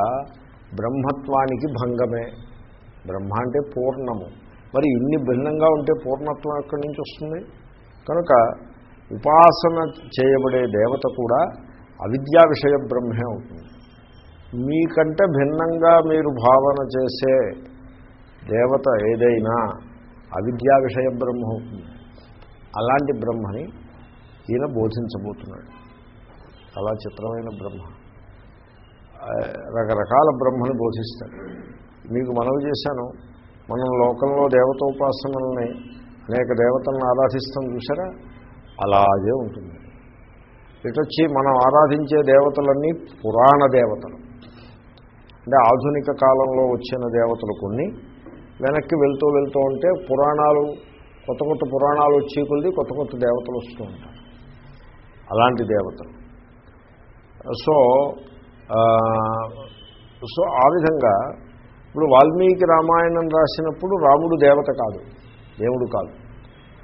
బ్రహ్మత్వానికి భంగమే. బ్రహ్మ అంటే పూర్ణము. మరి ఇన్ని భిన్నంగా ఉంటే పూర్ణత్వం ఎక్కడి నుంచి వస్తుంది? కనుక ఉపాసన చేయబడే దేవత కూడా అవిద్యా విషయ బ్రహ్మే అవుతుంది. మీకంటే భిన్నంగా మీరు భావన చేసే దేవత ఏదైనా అవిద్యా విషయ బ్రహ్మ అవుతుంది. అలాంటి బ్రహ్మని ఈయన బోధించబోతున్నాడు. చాలా చిత్రమైన బ్రహ్మ. రకరకాల బ్రహ్మని బోధిస్తాడు. మీకు మనవి చేశాను. మనం లోకంలో దేవతోపాసనల్ని అనేక దేవతలను ఆరాధిస్తాం చూసారా అలాగే ఉంటుంది. ఇటొచ్చి మనం ఆరాధించే దేవతలన్నీ పురాణ దేవతలు. అంటే ఆధునిక కాలంలో వచ్చిన దేవతలు కొన్ని వెనక్కి వెళ్తూ వెళ్తూ ఉంటే పురాణాలు కొత్త కొత్త పురాణాలు వచ్చి కొద్ది కొత్త కొత్త దేవతలు వస్తూ ఉంటారు. అలాంటి దేవతలు. సో సో ఆ విధంగా ఇప్పుడు వాల్మీకి రామాయణం రాసినప్పుడు రాముడు దేవత కాదు దేవుడు కాదు.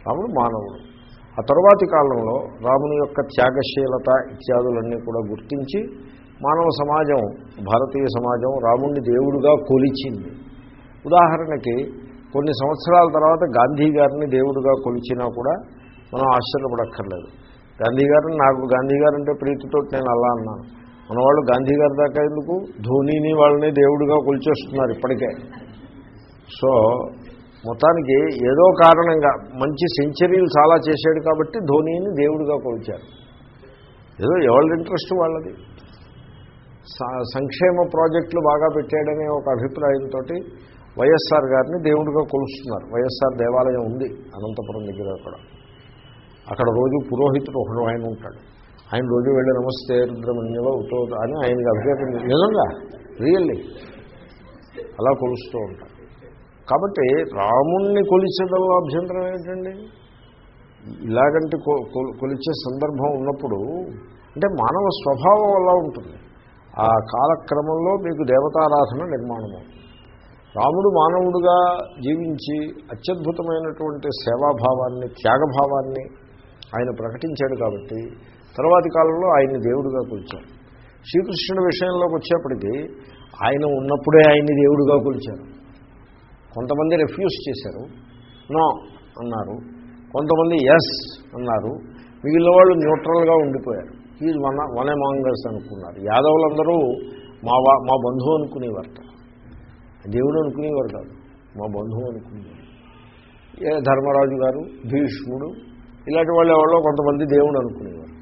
రాముడు మానవుడు. ఆ తరువాతి కాలంలో రాముని యొక్క త్యాగశీలత ఇత్యాదులన్నీ కూడా గుర్తించి మానవ సమాజం భారతీయ సమాజం రాముణ్ణి దేవుడుగా కొలిచింది. ఉదాహరణకి కొన్ని సంవత్సరాల తర్వాత గాంధీ గారిని దేవుడుగా కొలిచినా కూడా మనం ఆశ్చర్యపడక్కర్లేదు. గాంధీ గారు నాకు గాంధీ గారు అంటే ప్రీతితో నేను అలా అన్నాను. మనవాళ్ళు గాంధీ గారి దాకా ఎందుకు? ధోనీని వాళ్ళని దేవుడిగా కొలిచేస్తున్నారు ఇప్పటికే. సో మొత్తానికి ఏదో కారణంగా మంచి సెంచరీలు చాలా చేశాడు కాబట్టి ధోనీని దేవుడిగా కొలిచారు. ఏదో ఎవరి ఇంట్రెస్ట్ వాళ్ళది? సంక్షేమ ప్రాజెక్టులు బాగా పెట్టాడనే ఒక అభిప్రాయంతో వైఎస్ఆర్ గారిని దేవుడిగా కొలుస్తున్నారు. వైఎస్ఆర్ దేవాలయం ఉంది అనంతపురం దగ్గర కూడా. అక్కడ రోజు పురోహితుడు ఒకడు ఆయన ఉంటాడు. ఆయన రోజు వెళ్ళి నమస్తే రుద్రమణ్యవ ఉతో అని ఆయనకి అభిషేకం నిజంగా? రియల్లీ అలా కొలుస్తూ ఉంటారు కాబట్టి రాముణ్ణి కొలిచేదల్లో అభ్యంతరం ఏంటండి? ఇలాగంటే కొ- కొలిచే సందర్భం ఉన్నప్పుడు అంటే మానవ స్వభావం అలా ఉంటుంది. ఆ కాలక్రమంలో మీకు దేవతారాధన నిర్మాణం అవుతుంది రాముడు మానవుడుగా జీవించి అత్యద్భుతమైనటువంటి సేవాభావాన్ని త్యాగభావాన్ని ఆయన ప్రకటించాడు కాబట్టి తర్వాతి కాలంలో ఆయన్ని దేవుడిగా కొలిచారు. శ్రీకృష్ణుడి విషయంలోకి వచ్చేప్పటికీ ఆయన ఉన్నప్పుడే ఆయన్ని దేవుడిగా కొలిచారు. కొంతమంది రిఫ్యూజ్ చేశారు. నో అన్నారు. కొంతమంది ఎస్ అన్నారు. మిగిలిన వాళ్ళు న్యూట్రల్గా ఉండిపోయారు. ఈ వన వన్ మాంగర్స్ అనుకున్నారు. యాదవులందరూ మా వా మా బంధువు అనుకునేవారు. దేవుడు అనుకునేవారు కాదు. మా బంధువు అనుకునేవారు. ధర్మరాజు గారు భీష్ముడు ఇలాంటి వాళ్ళు ఎవరో కొంతమంది దేవుడు అనుకునేవారు.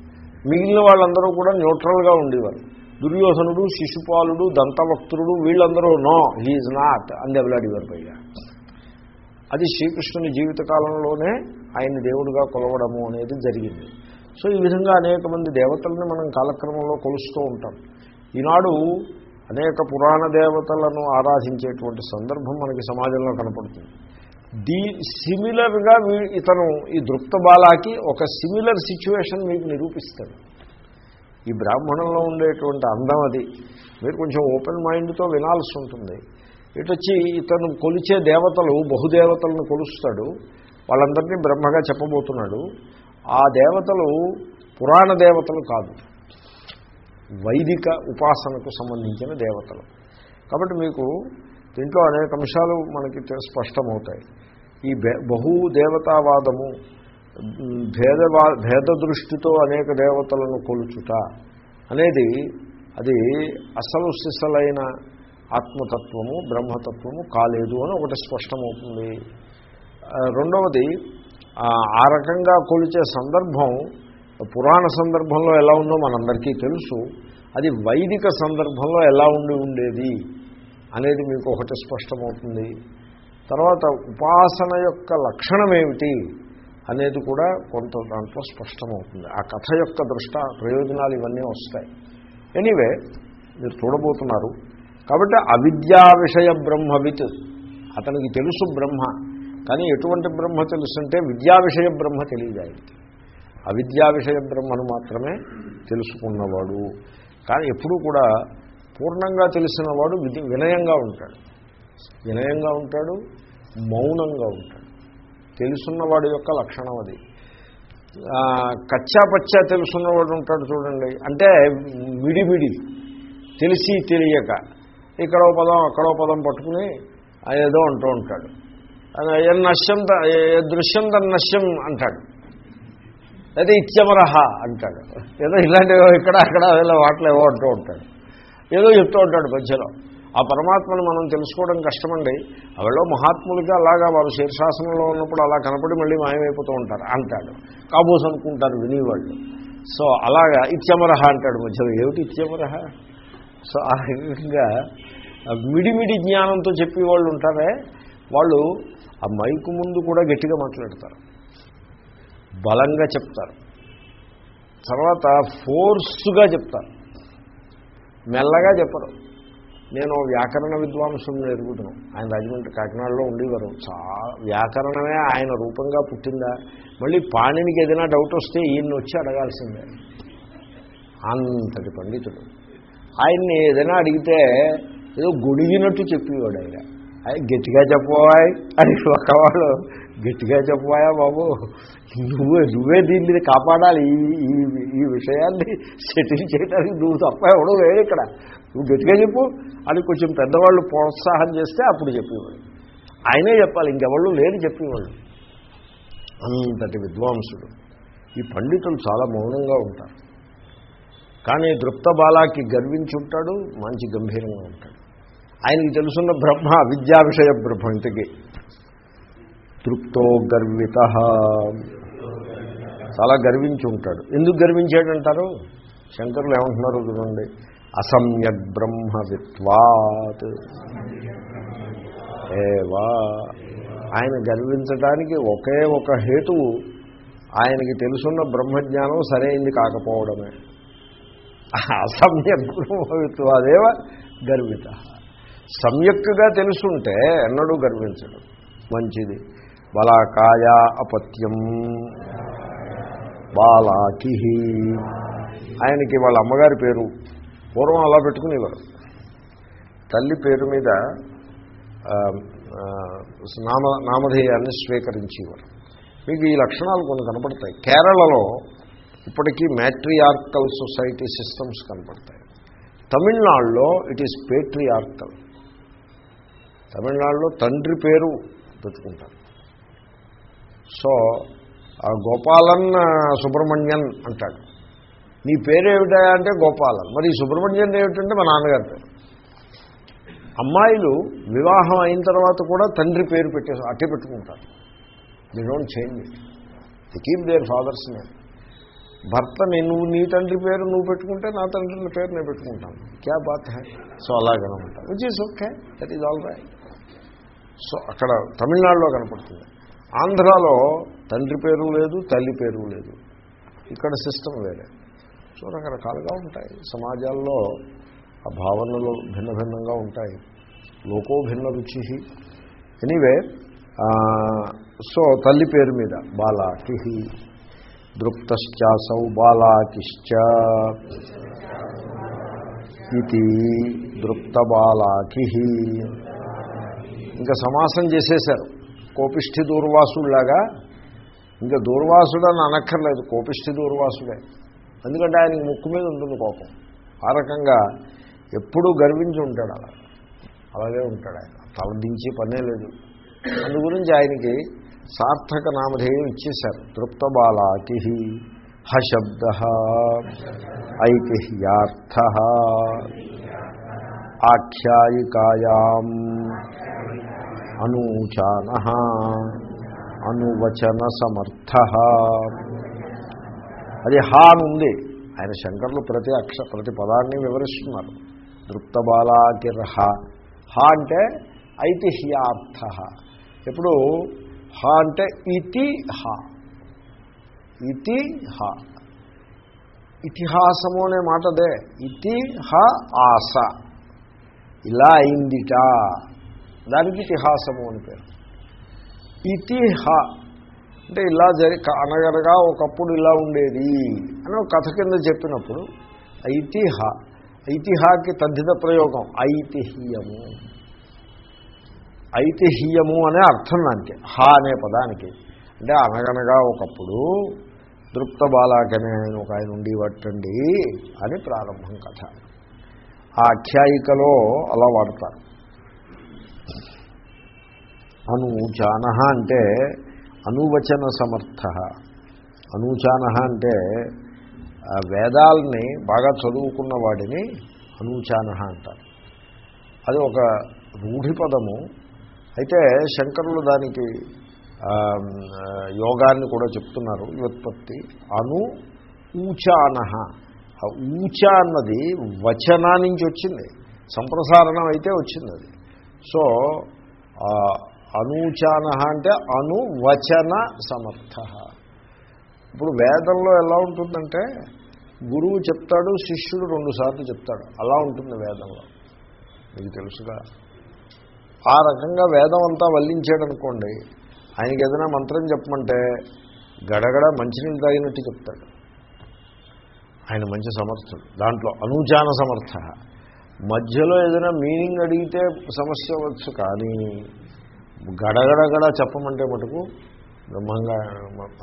మిగిలిన వాళ్ళందరూ కూడా న్యూట్రల్గా ఉండేవారు. దుర్యోధనుడు శిశుపాలుడు దంతవక్తుడు వీళ్ళందరూ నో హీఈ్ నాట్ అని దెబ్బలాడేవారు పైగా. అది శ్రీకృష్ణుని జీవితకాలంలోనే ఆయన దేవుడిగా కొలవడము అనేది జరిగింది. సో ఈ విధంగా అనేక మంది దేవతలను మనం కాలక్రమంలో కొలుస్తూ ఉంటాం. ఈనాడు అనేక పురాణ దేవతలను ఆరాధించేటువంటి సందర్భం మనకి సమాజంలో కనపడుతుంది. దీ సిమిలర్గా ఇతను ఈ దృప్త బాలాకి ఒక సిమిలర్ సిచ్యువేషన్ మీకు నిరూపిస్తాడు. ఈ బ్రాహ్మణంలో ఉండేటువంటి అందం అది. మీరు కొంచెం ఓపెన్ మైండ్తో వినాల్సి ఉంటుంది ఇటొచ్చి ఇతను కొలిచే దేవతలు బహుదేవతలను కొలుస్తాడు. వాళ్ళందరినీ బ్రహ్మగా చెప్పబోతున్నాడు. ఆ దేవతలు పురాణ దేవతలు కాదు. వైదిక ఉపాసనకు సంబంధించిన దేవతలు. కాబట్టి మీకు దీంట్లో అనేక అంశాలు మనకి స్పష్టమవుతాయి. ఈ బహుదేవతావాదము భేదవా భేద దృష్టితో అనేక దేవతలను కొలుచుట అనేది అది అసలు సిసలైన ఆత్మతత్వము బ్రహ్మతత్వము కాలేదు అని ఒకటి స్పష్టమవుతుంది. రెండవది ఆ రకంగా కొలిచే సందర్భం పురాణ సందర్భంలో ఎలా ఉందో మనందరికీ తెలుసు. అది వైదిక సందర్భంలో ఎలా ఉండి ఉండేది? అనేది మీకు ఒకటి స్పష్టమవుతుంది. తర్వాత ఉపాసన యొక్క లక్షణం ఏమిటి అనేది కూడా కొంత దాంట్లో స్పష్టమవుతుంది. ఆ కథ యొక్క దృష్ట ప్రయోజనాలు ఇవన్నీ వస్తాయి. ఎనీవే మీరు చూడబోతున్నారు. కాబట్టి అవిద్యా విషయ బ్రహ్మవిత్ అతనికి తెలుసు బ్రహ్మ కానీ ఎటువంటి బ్రహ్మ తెలుసుంటే విద్యా విషయ బ్రహ్మ తెలియదు అవిద్యా విషయ బ్రహ్మను మాత్రమే తెలుసుకున్నవాడు. కానీ ఎప్పుడూ కూడా పూర్ణంగా తెలిసిన వాడు వినయంగా ఉంటాడు. వినయంగా ఉంటాడు మౌనంగా ఉంటాడు. తెలుసున్నవాడి యొక్క లక్షణం అది. కచ్చా పచ్చా తెలుసున్నవాడు ఉంటాడు చూడండి. అంటే మిడిమిడి తెలిసి తెలియక. ఇక్కడో పదం అక్కడో పదం పట్టుకుని ఏదో అంటూ ఉంటాడు. ఏ నశ్యం ఏ దృశ్యం తన నశ్యం అంటాడు. లేదా ఇత్యమరహ అంటాడు. ఏదో ఇలాంటివో ఇక్కడ అక్కడ ఇలా ఏవో అంటూ ఉంటాడు. ఏదో చెప్తూ ఉంటాడు మధ్యలో. ఆ పరమాత్మను మనం తెలుసుకోవడం కష్టమండి. అవలో మహాత్ములుగా అలాగా వారు శీర్షాసనంలో ఉన్నప్పుడు అలా కనపడి మళ్ళీ మాయమైపోతూ ఉంటారు అంటాడు. కాబోస్ అనుకుంటారు వినేవాళ్ళు. సో అలాగా ఇత్యమరహ అంటాడు మధ్యలో. ఏమిటి ఇత్యమరహ? సో ఆ రకంగా మిడిమిడి జ్ఞానంతో చెప్పేవాళ్ళు ఉంటారే. వాళ్ళు ఆ మైకు ముందు కూడా గట్టిగా మాట్లాడతారు. బలంగా చెప్తారు. తర్వాత ఫోర్స్గా చెప్తారు. మెల్లగా చెప్పరు. నేను వ్యాకరణ విద్వాంసుని ఎరుగుతున్నాను ఆయన రాజమండ్రి కాకినాడలో ఉండేవారు. చాలా వ్యాకరణమే ఆయన రూపంగా పుట్టిందా? మళ్ళీ పాణినికి ఏదైనా డౌట్ వస్తే ఈయన్ని వచ్చి అడగాల్సిందే. అంతటి పండితుడు. ఆయన్ని ఏదైనా అడిగితే ఏదో గొడిగినట్టు చెప్పేవాడు ఆయన. ఆయన గట్టిగా చెప్పవాయ్ అని ఒకవాడు గట్టిగా చెప్పాయా బాబు. నువ్వే నువ్వే దీన్ని కాపాడాలి. ఈ ఈ విషయాన్ని సెటిల్ చేయడానికి నువ్వు తప్ప ఎవడో వేడు ఇక్కడ. నువ్వు గట్టిగా చెప్పు. అని కొంచెం పెద్దవాళ్ళు ప్రోత్సాహం చేస్తే అప్పుడు చెప్పేవాడు ఆయనే చెప్పాలి. ఇంకెవళ్ళు లేని చెప్పేవాళ్ళు. అంతటి విద్వాంసుడు. ఈ పండితులు చాలా మౌనంగా ఉంటారు. కానీ దృప్త బాలాకి గర్వించుంటాడు మంచి గంభీరంగా ఉంటాడు. ఆయనకి తెలుసున్న బ్రహ్మ విద్యా విషయ బ్రహ్మ ఇంతకీ. తృప్తో గర్విత. చాలా గర్వించి ఉంటాడు. ఎందుకు గర్వించాడంటారు? శంకరులు ఏమంటున్నారు చూడండి. అసమ్యక్ బ్రహ్మవిత్వాత్ ఏవా? ఆయన గర్వించడానికి ఒకే ఒక హేతువు. ఆయనకి తెలుసున్న బ్రహ్మజ్ఞానం సరైంది కాకపోవడమే. అసమ్యక్ బ్రహ్మవిత్వాదేవ గర్విత. సమ్యక్గా తెలుసుంటే ఎన్నడూ గర్వించడు. మంచిది. బలాకాయ అపత్యం. బాలాకి. ఆయనకి వాళ్ళ అమ్మగారి పేరు పూర్వం అలా పెట్టుకునేవారు. తల్లి పేరు మీద నామ నామధేయాన్ని స్వీకరించేవారు. మీకు ఈ లక్షణాలు కొన్ని కనపడతాయి. కేరళలో ఇప్పటికీ మ్యాట్రియార్కల్ సొసైటీ సిస్టమ్స్ కనపడతాయి. తమిళనాడులో ఇట్ ఈస్ పేట్రియార్కల్. తమిళనాడులో తండ్రి పేరు పెట్టుకుంటారు. సో గోపాలన్ సుబ్రహ్మణ్యన్ అంటాడు. నీ పేరేమిటా అంటే గోపాలన్. మరి ఈ సుబ్రహ్మణ్యన్ ఏమిటంటే మా నాన్నగారి పేరు. అమ్మాయిలు వివాహం అయిన తర్వాత కూడా తండ్రి పేరు పెట్టే అట్టే పెట్టుకుంటారు. They don't change it they keep their father's name భర్తని నువ్వు నీ తండ్రి పేరు నువ్వు పెట్టుకుంటే నా తండ్రి పేరు నేను పెట్టుకుంటాను. క్యా బాత్ హై? సో అలాగనమాట. Which is okay that is all right so అక్కడ తమిళనాడులో కనపడుతుంది. ఆంధ్రాలో తండ్రి పేరు లేదు తల్లి పేరు లేదు. ఇక్కడ సిస్టమ్ వేరే. సో రకరకాలుగా ఉంటాయి. సమాజాల్లో ఆ భావనలు భిన్న భిన్నంగా ఉంటాయి. లోకో భిన్న రుచి. ఎనీవే సో తల్లి పేరు మీద బాలాకి దృప్తశ్చాసౌ బాలాకిశ్చ ఇది దృప్త బాలాకి ఇంకా సమాసం చేసేశారు. కోపిష్ఠి దూర్వాసుడిలాగా ఇంకా దూర్వాసుడు అని అనక్కర్లేదు కోపిష్ఠి దూర్వాసుడే. ఎందుకంటే ఆయనకి ముక్కు మీద ఉంటుంది కోపం. ఆ రకంగా ఎప్పుడూ గర్వించి ఉంటాడు అలా. అలాగే ఉంటాడు ఆయన. తలదించి పనే లేదు. అందు గురించి ఆయనకి సార్థక నామధేయం ఇచ్చేశారు. తృప్త బాలాకి హశబ్ద ఐతిహ్యార్థ ఆఖ్యాయికాయాం అనూచాన అనువచన సమర్థ అది హా అని ఉంది ఆయన శంకర్లు ప్రతి అక్ష ప్రతి పదాన్ని వివరిస్తున్నారు. దృప్త బాలాకిర్హ హ అంటే ఐతిహ్యార్థ. ఇప్పుడు హ అంటే ఇతి హ ఇతి హ ఇతిహాసము అనే మాటదే. ఇతి హ ఆస ఇలా అయిందిట. దానికి ఇతిహాసము అని పేరు. ఇతిహ అంటే ఇలా జరి అనగనగా ఒకప్పుడు ఇలా ఉండేది అని ఒక కథ కింద చెప్పినప్పుడు ఐతిహ ఐతిహాకి తద్ధిత ప్రయోగం ఐతిహ్యము. ఐతిహ్యము అనే అర్థం దానికి హ అనే పదానికి. అంటే అనగనగా ఒకప్పుడు దృప్త బాలాకనే ఆయన ఒక ఆయన ఉండేవట్టండి అని ప్రారంభం కథ. ఆ ఆఖ్యాయికలో అలా వాడతారు. అనుచాన అంటే అనువచన సమర్థ. అనూచాన అంటే వేదాలని బాగా చదువుకున్న వాడిని అనూచాన అంటారు. అది ఒక రూఢి పదము. అయితే శంకరులు దానికి యోగాన్ని కూడా చెప్తున్నారు వ్యుత్పత్తి అను ఊచాన. ఆ ఊచ అన్నది వచనా నుంచి వచ్చింది. సంప్రసారణం అయితే వచ్చింది అది. సో అనూచాన అంటే అనువచన సమర్థ. ఇప్పుడు వేదంలో ఎలా ఉంటుందంటే గురువు చెప్తాడు శిష్యుడు రెండుసార్లు చెప్తాడు. అలా ఉంటుంది వేదంలో. మీకు తెలుసుగా? ఆ రకంగా వేదం అంతా వల్లించాడు అనుకోండి ఆయనకి ఏదైనా మంత్రం చెప్పమంటే గడగడ మంచినీళ్ళు తాగినట్టు చెప్తాడు. ఆయన మంచి సమర్థుడు. దాంట్లో అనూచాన సమర్థ. మధ్యలో ఏదైనా మీనింగ్ అడిగితే సమస్య వచ్చు కానీ గడగడగడ చెప్పమంటే మటుకు బ్రహ్మంగా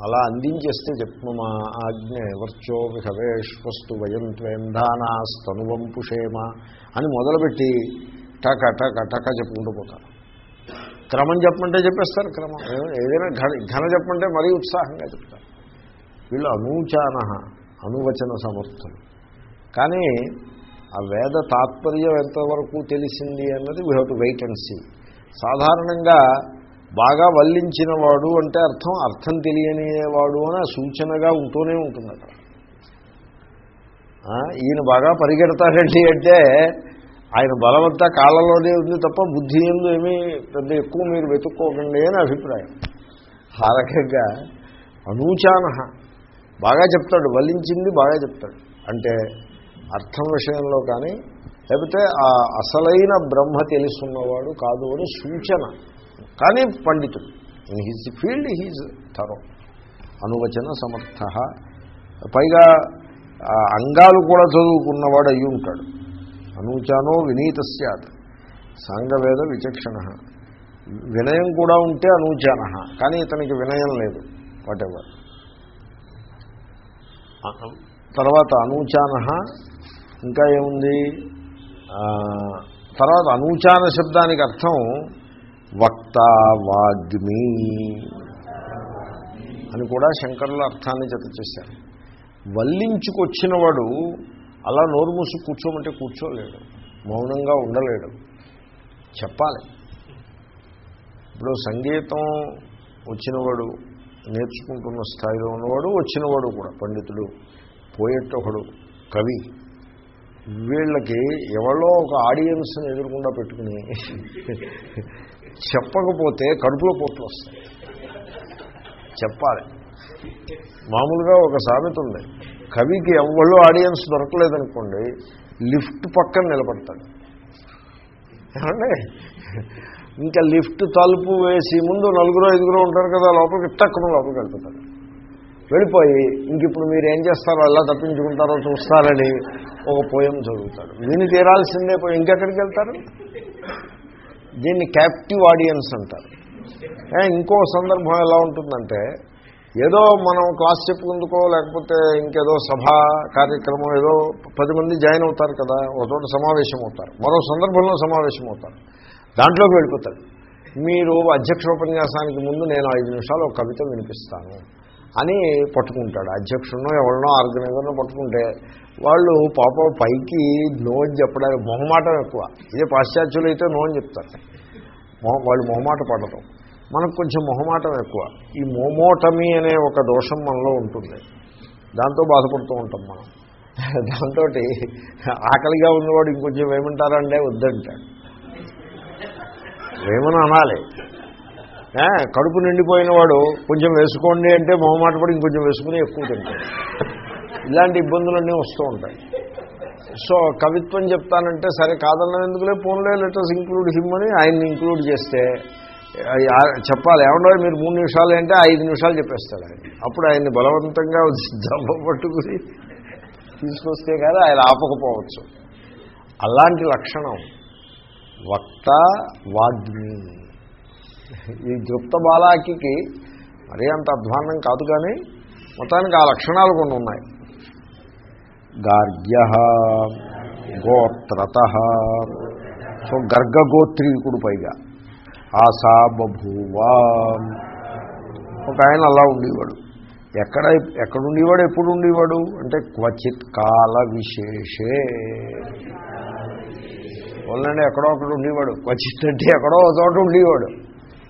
అలా అందించేస్తే చెప్పమా ఆజ్ఞ వర్చో విహవేష్వస్తు వయం త్వేంధానాస్తనువం పుషేమ అని మొదలుపెట్టి టక టక టక చెప్పుకుంటూ పోతారు. క్రమం చెప్పమంటే చెప్పేస్తారు క్రమం ఏదైనా ఘన ఘన చెప్పమంటే మరీ ఉత్సాహంగా చెప్తారు. వీళ్ళు అనూచాన అనువచన సమర్థులు. కానీ ఆ వేద తాత్పర్యం ఎంతవరకు తెలిసింది అన్నది we have to wait and see సాధారణంగా బాగా వల్లించిన వాడు అంటే అర్థం అర్థం తెలియనివాడు అని సూచనగా ఉంటూనే ఉంటుంది అక్కడ ఈయన బాగా పరిగెడతారండి అంటే ఆయన బలమంతా కాళ్ళలోనే ఉంది తప్ప బుద్ధి ఎందు ఏమీ పెద్ద ఎక్కువ మీరు వెతుక్కోకండి అని అభిప్రాయం. ఆ రకంగా అనూచాన బాగా చెప్తాడు వలించింది బాగా చెప్తాడు. అంటే అర్థం విషయంలో కానీ లేకపోతే ఆ అసలైన బ్రహ్మ తెలుసున్నవాడు కాదు అని సూచన. కానీ పండితుడు. ఇన్ హిజ్ ఫీల్డ్ హీజ్ తరం అనువచన సమర్థ. పైగా అంగాలు కూడా చదువుకున్నవాడు అయి ఉంటాడు. అనూచానో వినీత సత్ సాంగవేద విచక్షణ. వినయం కూడా ఉంటే అనూచాన. కానీ ఇతనికి వినయం లేదు. వాటెవర్ తర్వాత అనూచాన. ఇంకా ఏముంది? తర్వాత అనూచాన శబ్దానికి అర్థం వక్త వాగ్మి అని కూడా శంకరులు అర్థాన్ని జత చేశారు. వల్లించుకొచ్చినవాడు అలా నోరు మూసి కూర్చోమంటే కూర్చోలేడు మౌనంగా ఉండలేడు. చెప్పాలి. ఇప్పుడు సంగీతం వచ్చినవాడు నేర్చుకుంటున్న స్థాయిలో ఉన్నవాడు వచ్చినవాడు కూడా పండితుడు పోయేట్ ఒకడు కవి వీళ్ళకి ఎవరో ఒక ఆడియన్స్ని ఎదురకుండా పెట్టుకుని చెప్పకపోతే కడుపులో పోట్లు వస్తాయి. చెప్పాలి. మామూలుగా ఒక సామెత ఉంది. కవికి ఎవళ్ళు ఆడియన్స్ దొరకలేదనుకోండి లిఫ్ట్ పక్కన నిలబడతాడు. ఏమండి? ఇంకా లిఫ్ట్ తలుపు వేసి ముందు నలుగురు ఐదుగురు ఉంటారు కదా లోపలికి తక్కువ లోపలికి వెళ్తాడు వెళ్ళిపోయి ఇంక ఇప్పుడు మీరు ఏం చేస్తారో ఎలా తప్పించుకుంటారో చూస్తారని ఒక పోయం చదువుతారు విని తీరాల్సిందే పోయి ఇంకెక్కడికి వెళ్తారు? దీన్ని క్యాప్టివ్ ఆడియన్స్ అంటారు. ఇంకో సందర్భం ఎలా ఉంటుందంటే ఏదో మనం క్లాస్ చెప్పుకుందుకో లేకపోతే ఇంకేదో సభ కార్యక్రమం ఏదో పది మంది జాయిన్ అవుతారు కదా ఒక చోట సమావేశం అవుతారు మరో సందర్భంలో సమావేశం అవుతారు దాంట్లోకి వెళ్ళిపోతాడు మీరు అధ్యక్షోపన్యాసానికి ముందు నేను ఐదు నిమిషాలు ఒక కవిత వినిపిస్తాను. అని పట్టుకుంటాడు. అధ్యక్షుడినో ఎవరినో ఆర్గనైజర్నో పట్టుకుంటే వాళ్ళు పాప పైకి నో అని చెప్పడానికి మొహమాటం ఎక్కువ. ఇదే పాశ్చాత్యులు అయితే నో అని చెప్తారు. వాళ్ళు మొహమాట పడటం మనకు కొంచెం మొహమాటం ఎక్కువ. ఈ మోమోటమీ అనే ఒక దోషం మనలో ఉంటుంది. దాంతో బాధపడుతూ ఉంటాం మనం. [laughs] దాంతో ఆకలిగా ఉన్నవాడు ఇంకొంచెం ఏమంటారంటే వద్దంటాడు. ఏమని అనాలి. కడుపు నిండిపోయిన వాడు కొంచెం వేసుకోండి అంటే మొహమాట పడి ఇంకొంచెం వేసుకుని ఎక్కువ తింటాడు. ఇలాంటి ఇబ్బందులన్నీ వస్తూ ఉంటాయి. సో కవిత్వం చెప్తానంటే సరే కాదన్న ఎందుకులే? ఫోన్లే లెటర్స్ ఇంక్లూడ్ హిమ్మని ఆయన్ని ఇంక్లూడ్ చేస్తే చెప్పాలి. ఏమన్నా మీరు మూడు నిమిషాలు అంటే ఐదు నిమిషాలు చెప్పేస్తాడు ఆయన. అప్పుడు ఆయన్ని బలవంతంగా జబ్బ పట్టుకుని తీసుకొస్తే కానీ ఆయన ఆపకపోవచ్చు. అలాంటి లక్షణం వక్త వాగ్మి ఈ దృప్త బాలాకి మరీ అంత అధ్వాన్నం కాదు కానీ మొత్తానికి ఆ లక్షణాలు కొన్ని ఉన్నాయి. గార్గ్య గోత్రత. సో గర్గగోత్రీకుడు పైగా. ఆశా బభూవా. ఒక ఆయన అలా ఉండేవాడు. ఎక్కడ ఎక్కడుండేవాడు ఎప్పుడు ఉండేవాడు అంటే క్వచిత్ కాల విశేషే. వాళ్ళండి ఎక్కడో ఒకడు ఉండేవాడు. క్వచిత్ అంటే ఎక్కడో ఒక చోట ఉండేవాడు.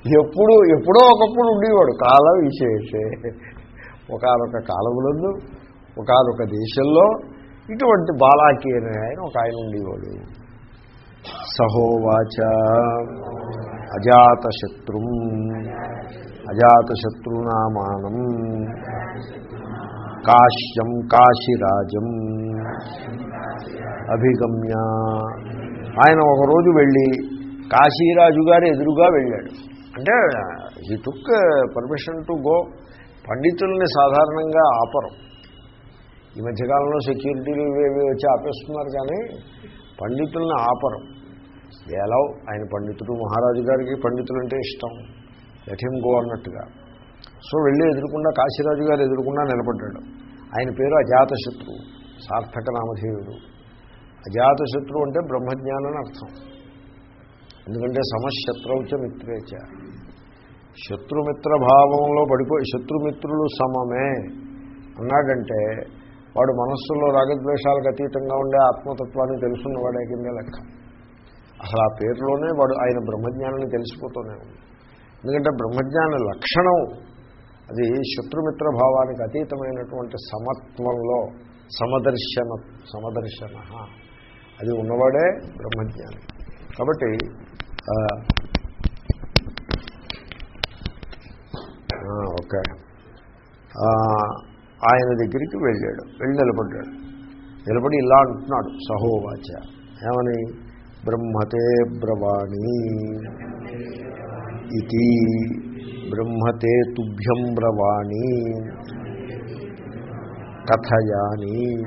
ఎప్పుడు ఎప్పుడో ఒకప్పుడు ఉండేవాడు. కాల విశేషే. ఒకనొక కాలములందు ఒకనొక దేశంలో ఇటువంటి బాలాకి అనే ఆయన ఒక ఆయన ఉండేవాడు. సహోవాచ అజాతశత్రు అజాతశత్రునామానం కాశ్యం కాశీరాజం అభిగమ్య. ఆయన ఒకరోజు వెళ్ళి కాశీరాజు గారు ఎదురుగా వెళ్ళాడు. అంటే ఈ టుక్ పర్మిషన్ టు గో పండితుల్ని సాధారణంగా ఆపరు. ఈ మధ్యకాలంలో సెక్యూరిటీలు ఇవేవి వచ్చి ఆపేస్తున్నారు కానీ పండితుల్ని ఆపరు. ఎలా ఆయన పండితుడు మహారాజు గారికి పండితులు అంటే ఇష్టం లెట్ గో అన్నట్టుగా. సో వెళ్ళి ఎదురుకుండా కాశీరాజు గారు ఎదురుకుండా నిలబడ్డాడు. ఆయన పేరు అజాతశత్రువు సార్థక నామధేయుడు. అజాతశత్రువు అంటే బ్రహ్మజ్ఞానం అని అర్థం. ఎందుకంటే సమశత్రౌచ మిత్రేచ. శత్రుమిత్ర భావంలో పడిపోయి శత్రుమిత్రులు సమమే అన్నాడంటే వాడు మనస్సులో రాగద్వేషాలకు అతీతంగా ఉండే ఆత్మతత్వాన్ని తెలుసున్నవాడే కింద లెక్క. అసలు ఆ పేరులోనే వాడు ఆయన బ్రహ్మజ్ఞానాన్ని తెలిసిపోతూనే ఉంది. ఎందుకంటే బ్రహ్మజ్ఞాన లక్షణం అది శత్రుమిత్ర భావానికి అతీతమైనటువంటి సమత్వంలో సమదర్శన సమదర్శన. అది ఉన్నవాడే బ్రహ్మజ్ఞాని. కాబట్టి ఓకే. ఆయన దగ్గరికి వెళ్ళాడు. వెళ్ళి నిలబడ్డాడు. నిలబడి ఇలా అంటున్నాడు సహోవాచ. ఏమని? బ్రహ్మతే బ్రవాణి ఇది బ్రహ్మతే తుభ్యం బ్రవాణి కథయాని.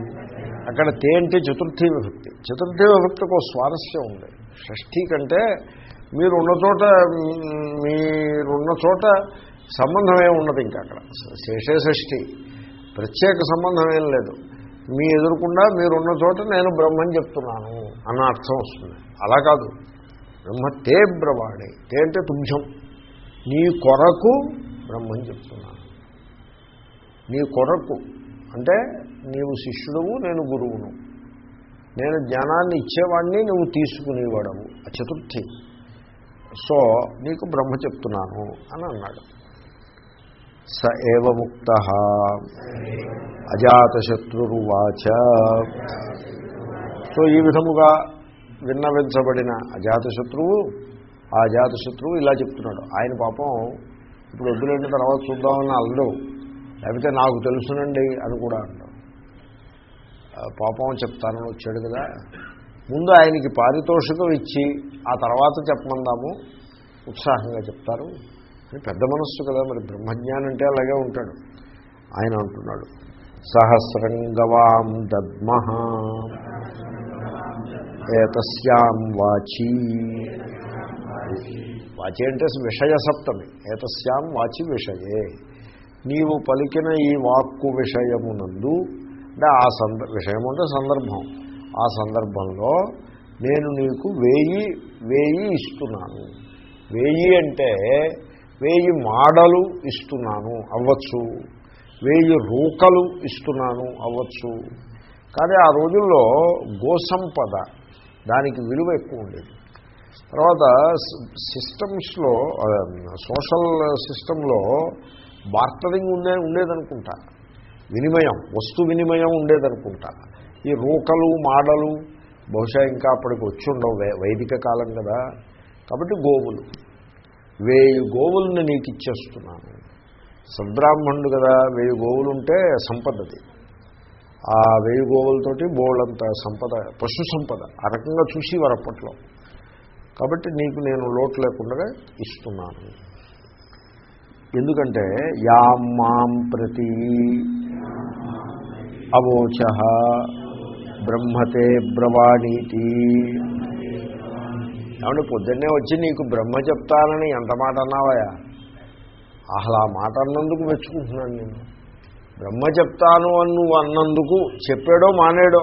అక్కడ తే అంటే చతుర్థీ విభక్తి. చతుర్థీ విభక్తికి ఒక స్వారస్యం ఉంది. షష్ఠీ కంటే మీరున్న చోట మీరున్న చోట సంబంధమే ఉన్నది ఇంకా అక్కడ. శేషే షష్ఠి. ప్రత్యేక సంబంధం ఏం లేదు. మీ ఎదురుకుండా మీరున్న చోట నేను బ్రహ్మని చెప్తున్నాను అన్న అర్థం వస్తుంది. అలా కాదు. బ్రహ్మ తే బ్రవాడే. తే అంటే తుభ్యం. నీ కొరకు బ్రహ్మని చెప్తున్నాను. నీ కొరకు అంటే నీవు శిష్యుడవు నేను గురువును. నేను జ్ఞానాన్ని ఇచ్చేవాడిని నువ్వు తీసుకునేవాడవు. ఆ చతుర్థి. సో నీకు బ్రహ్మ చెప్తున్నాను అని అన్నాడు. స ఏవ ముక్త. అజాతశత్రువాచ సో ఈ విధముగా విన్నవించబడిన అజాతశత్రువు ఆ అజాతశత్రువు ఇలా చెప్తున్నాడు. ఆయన పాపం ఇప్పుడు వద్దులేంటి తర్వాత చూద్దామని అల్లడు లేకపోతే నాకు తెలుసునండి అని కూడా అంటాం పాపం చెప్తానని వచ్చాడు కదా. ముందు ఆయనకి పారితోషికం ఇచ్చి ఆ తర్వాత చెప్పమందాము. ఉత్సాహంగా చెప్తారు. పెద్ద మనస్సు కదా మరి బ్రహ్మజ్ఞానం అంటే అలాగే ఉంటాడు. ఆయన అంటున్నాడు సహస్రంగవాం దద్మ ఏతస్యాం వాచి. వాచి అంటే విషయ సప్తమి ఏతస్యాం వాచి విషయే. నీవు పలికిన ఈ వాక్కు విషయమునందు అంటే ఆ సంద విషయము అంటే సందర్భం. ఆ సందర్భంలో నేను నీకు వేయి వేయి ఇస్తున్నాను. వేయి అంటే వేయి మాడలు ఇస్తున్నాను అవ్వచ్చు. వేయి రూకలు ఇస్తున్నాను అవ్వచ్చు. కానీ ఆ రోజుల్లో గోసంపద దానికి విలువ ఎక్కువ ఉండేది. తర్వాత సిస్టమ్స్లో సోషల్ సిస్టంలో బార్టరింగ్ ఉండే ఉండేదనుకుంటా. వినిమయం వస్తు వినిమయం ఉండేదనుకుంటా. ఈ రూకలు మాడలు బహుశా ఇంకా అప్పటికి వచ్చి ఉండవు వైదిక కాలం కదా. కాబట్టి గోవులు. వేయి గోవుల్ని నీకు ఇచ్చేస్తున్నాను. సద్బ్రాహ్మణుడు కదా వేయి గోవులు ఉంటే సంపదది. ఆ వేయి గోవులతోటి బోళ్ళంత సంపద పశు సంపద ఆ రకంగా చూసి అప్పట్లో. కాబట్టి నీకు నేను లోటు లేకుండా ఇస్తున్నాను. ఎందుకంటే యా మాం ప్రతి అవోచ బ్రహ్మతే బ్రవాణీతి. ఏమంటే పొద్దున్నే వచ్చి నీకు బ్రహ్మ చెప్తానని ఎంత మాట అన్నావయా అసలు ఆ మాట అన్నందుకు మెచ్చుకుంటున్నాను నేను. బ్రహ్మ చెప్తాను అని నువ్వు అన్నందుకు చెప్పాడో మానేడో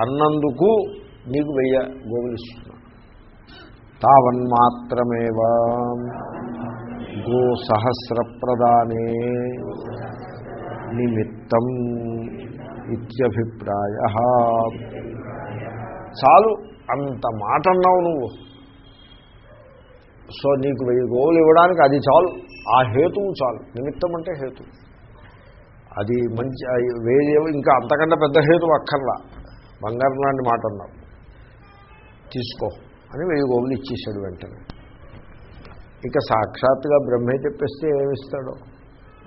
అన్నందుకు నీకు వెయ్య గోవులిస్తున్నా. తావన్మాత్రమేవా గో సహస్ర ప్రదానే నిమిత్తం ఇత్యభిప్రాయ. చాలు. అంత మాట అన్నావు నువ్వు. సో నీకు వెయ్యి గోవులు ఇవ్వడానికి అది చాలు. ఆ హేతువు చాలు. నిమిత్తం అంటే హేతు అది మంచి అది వేరే ఇంకా అంతకంటే పెద్ద హేతు అక్కర్లా. బంగారం లాంటి మాట అన్నావు. తీసుకో అని వెయ్యి గోవులు ఇచ్చేసాడు వెంటనే. ఇక సాక్షాత్తుగా బ్రహ్మే చెప్పేస్తే ఏమిస్తాడో?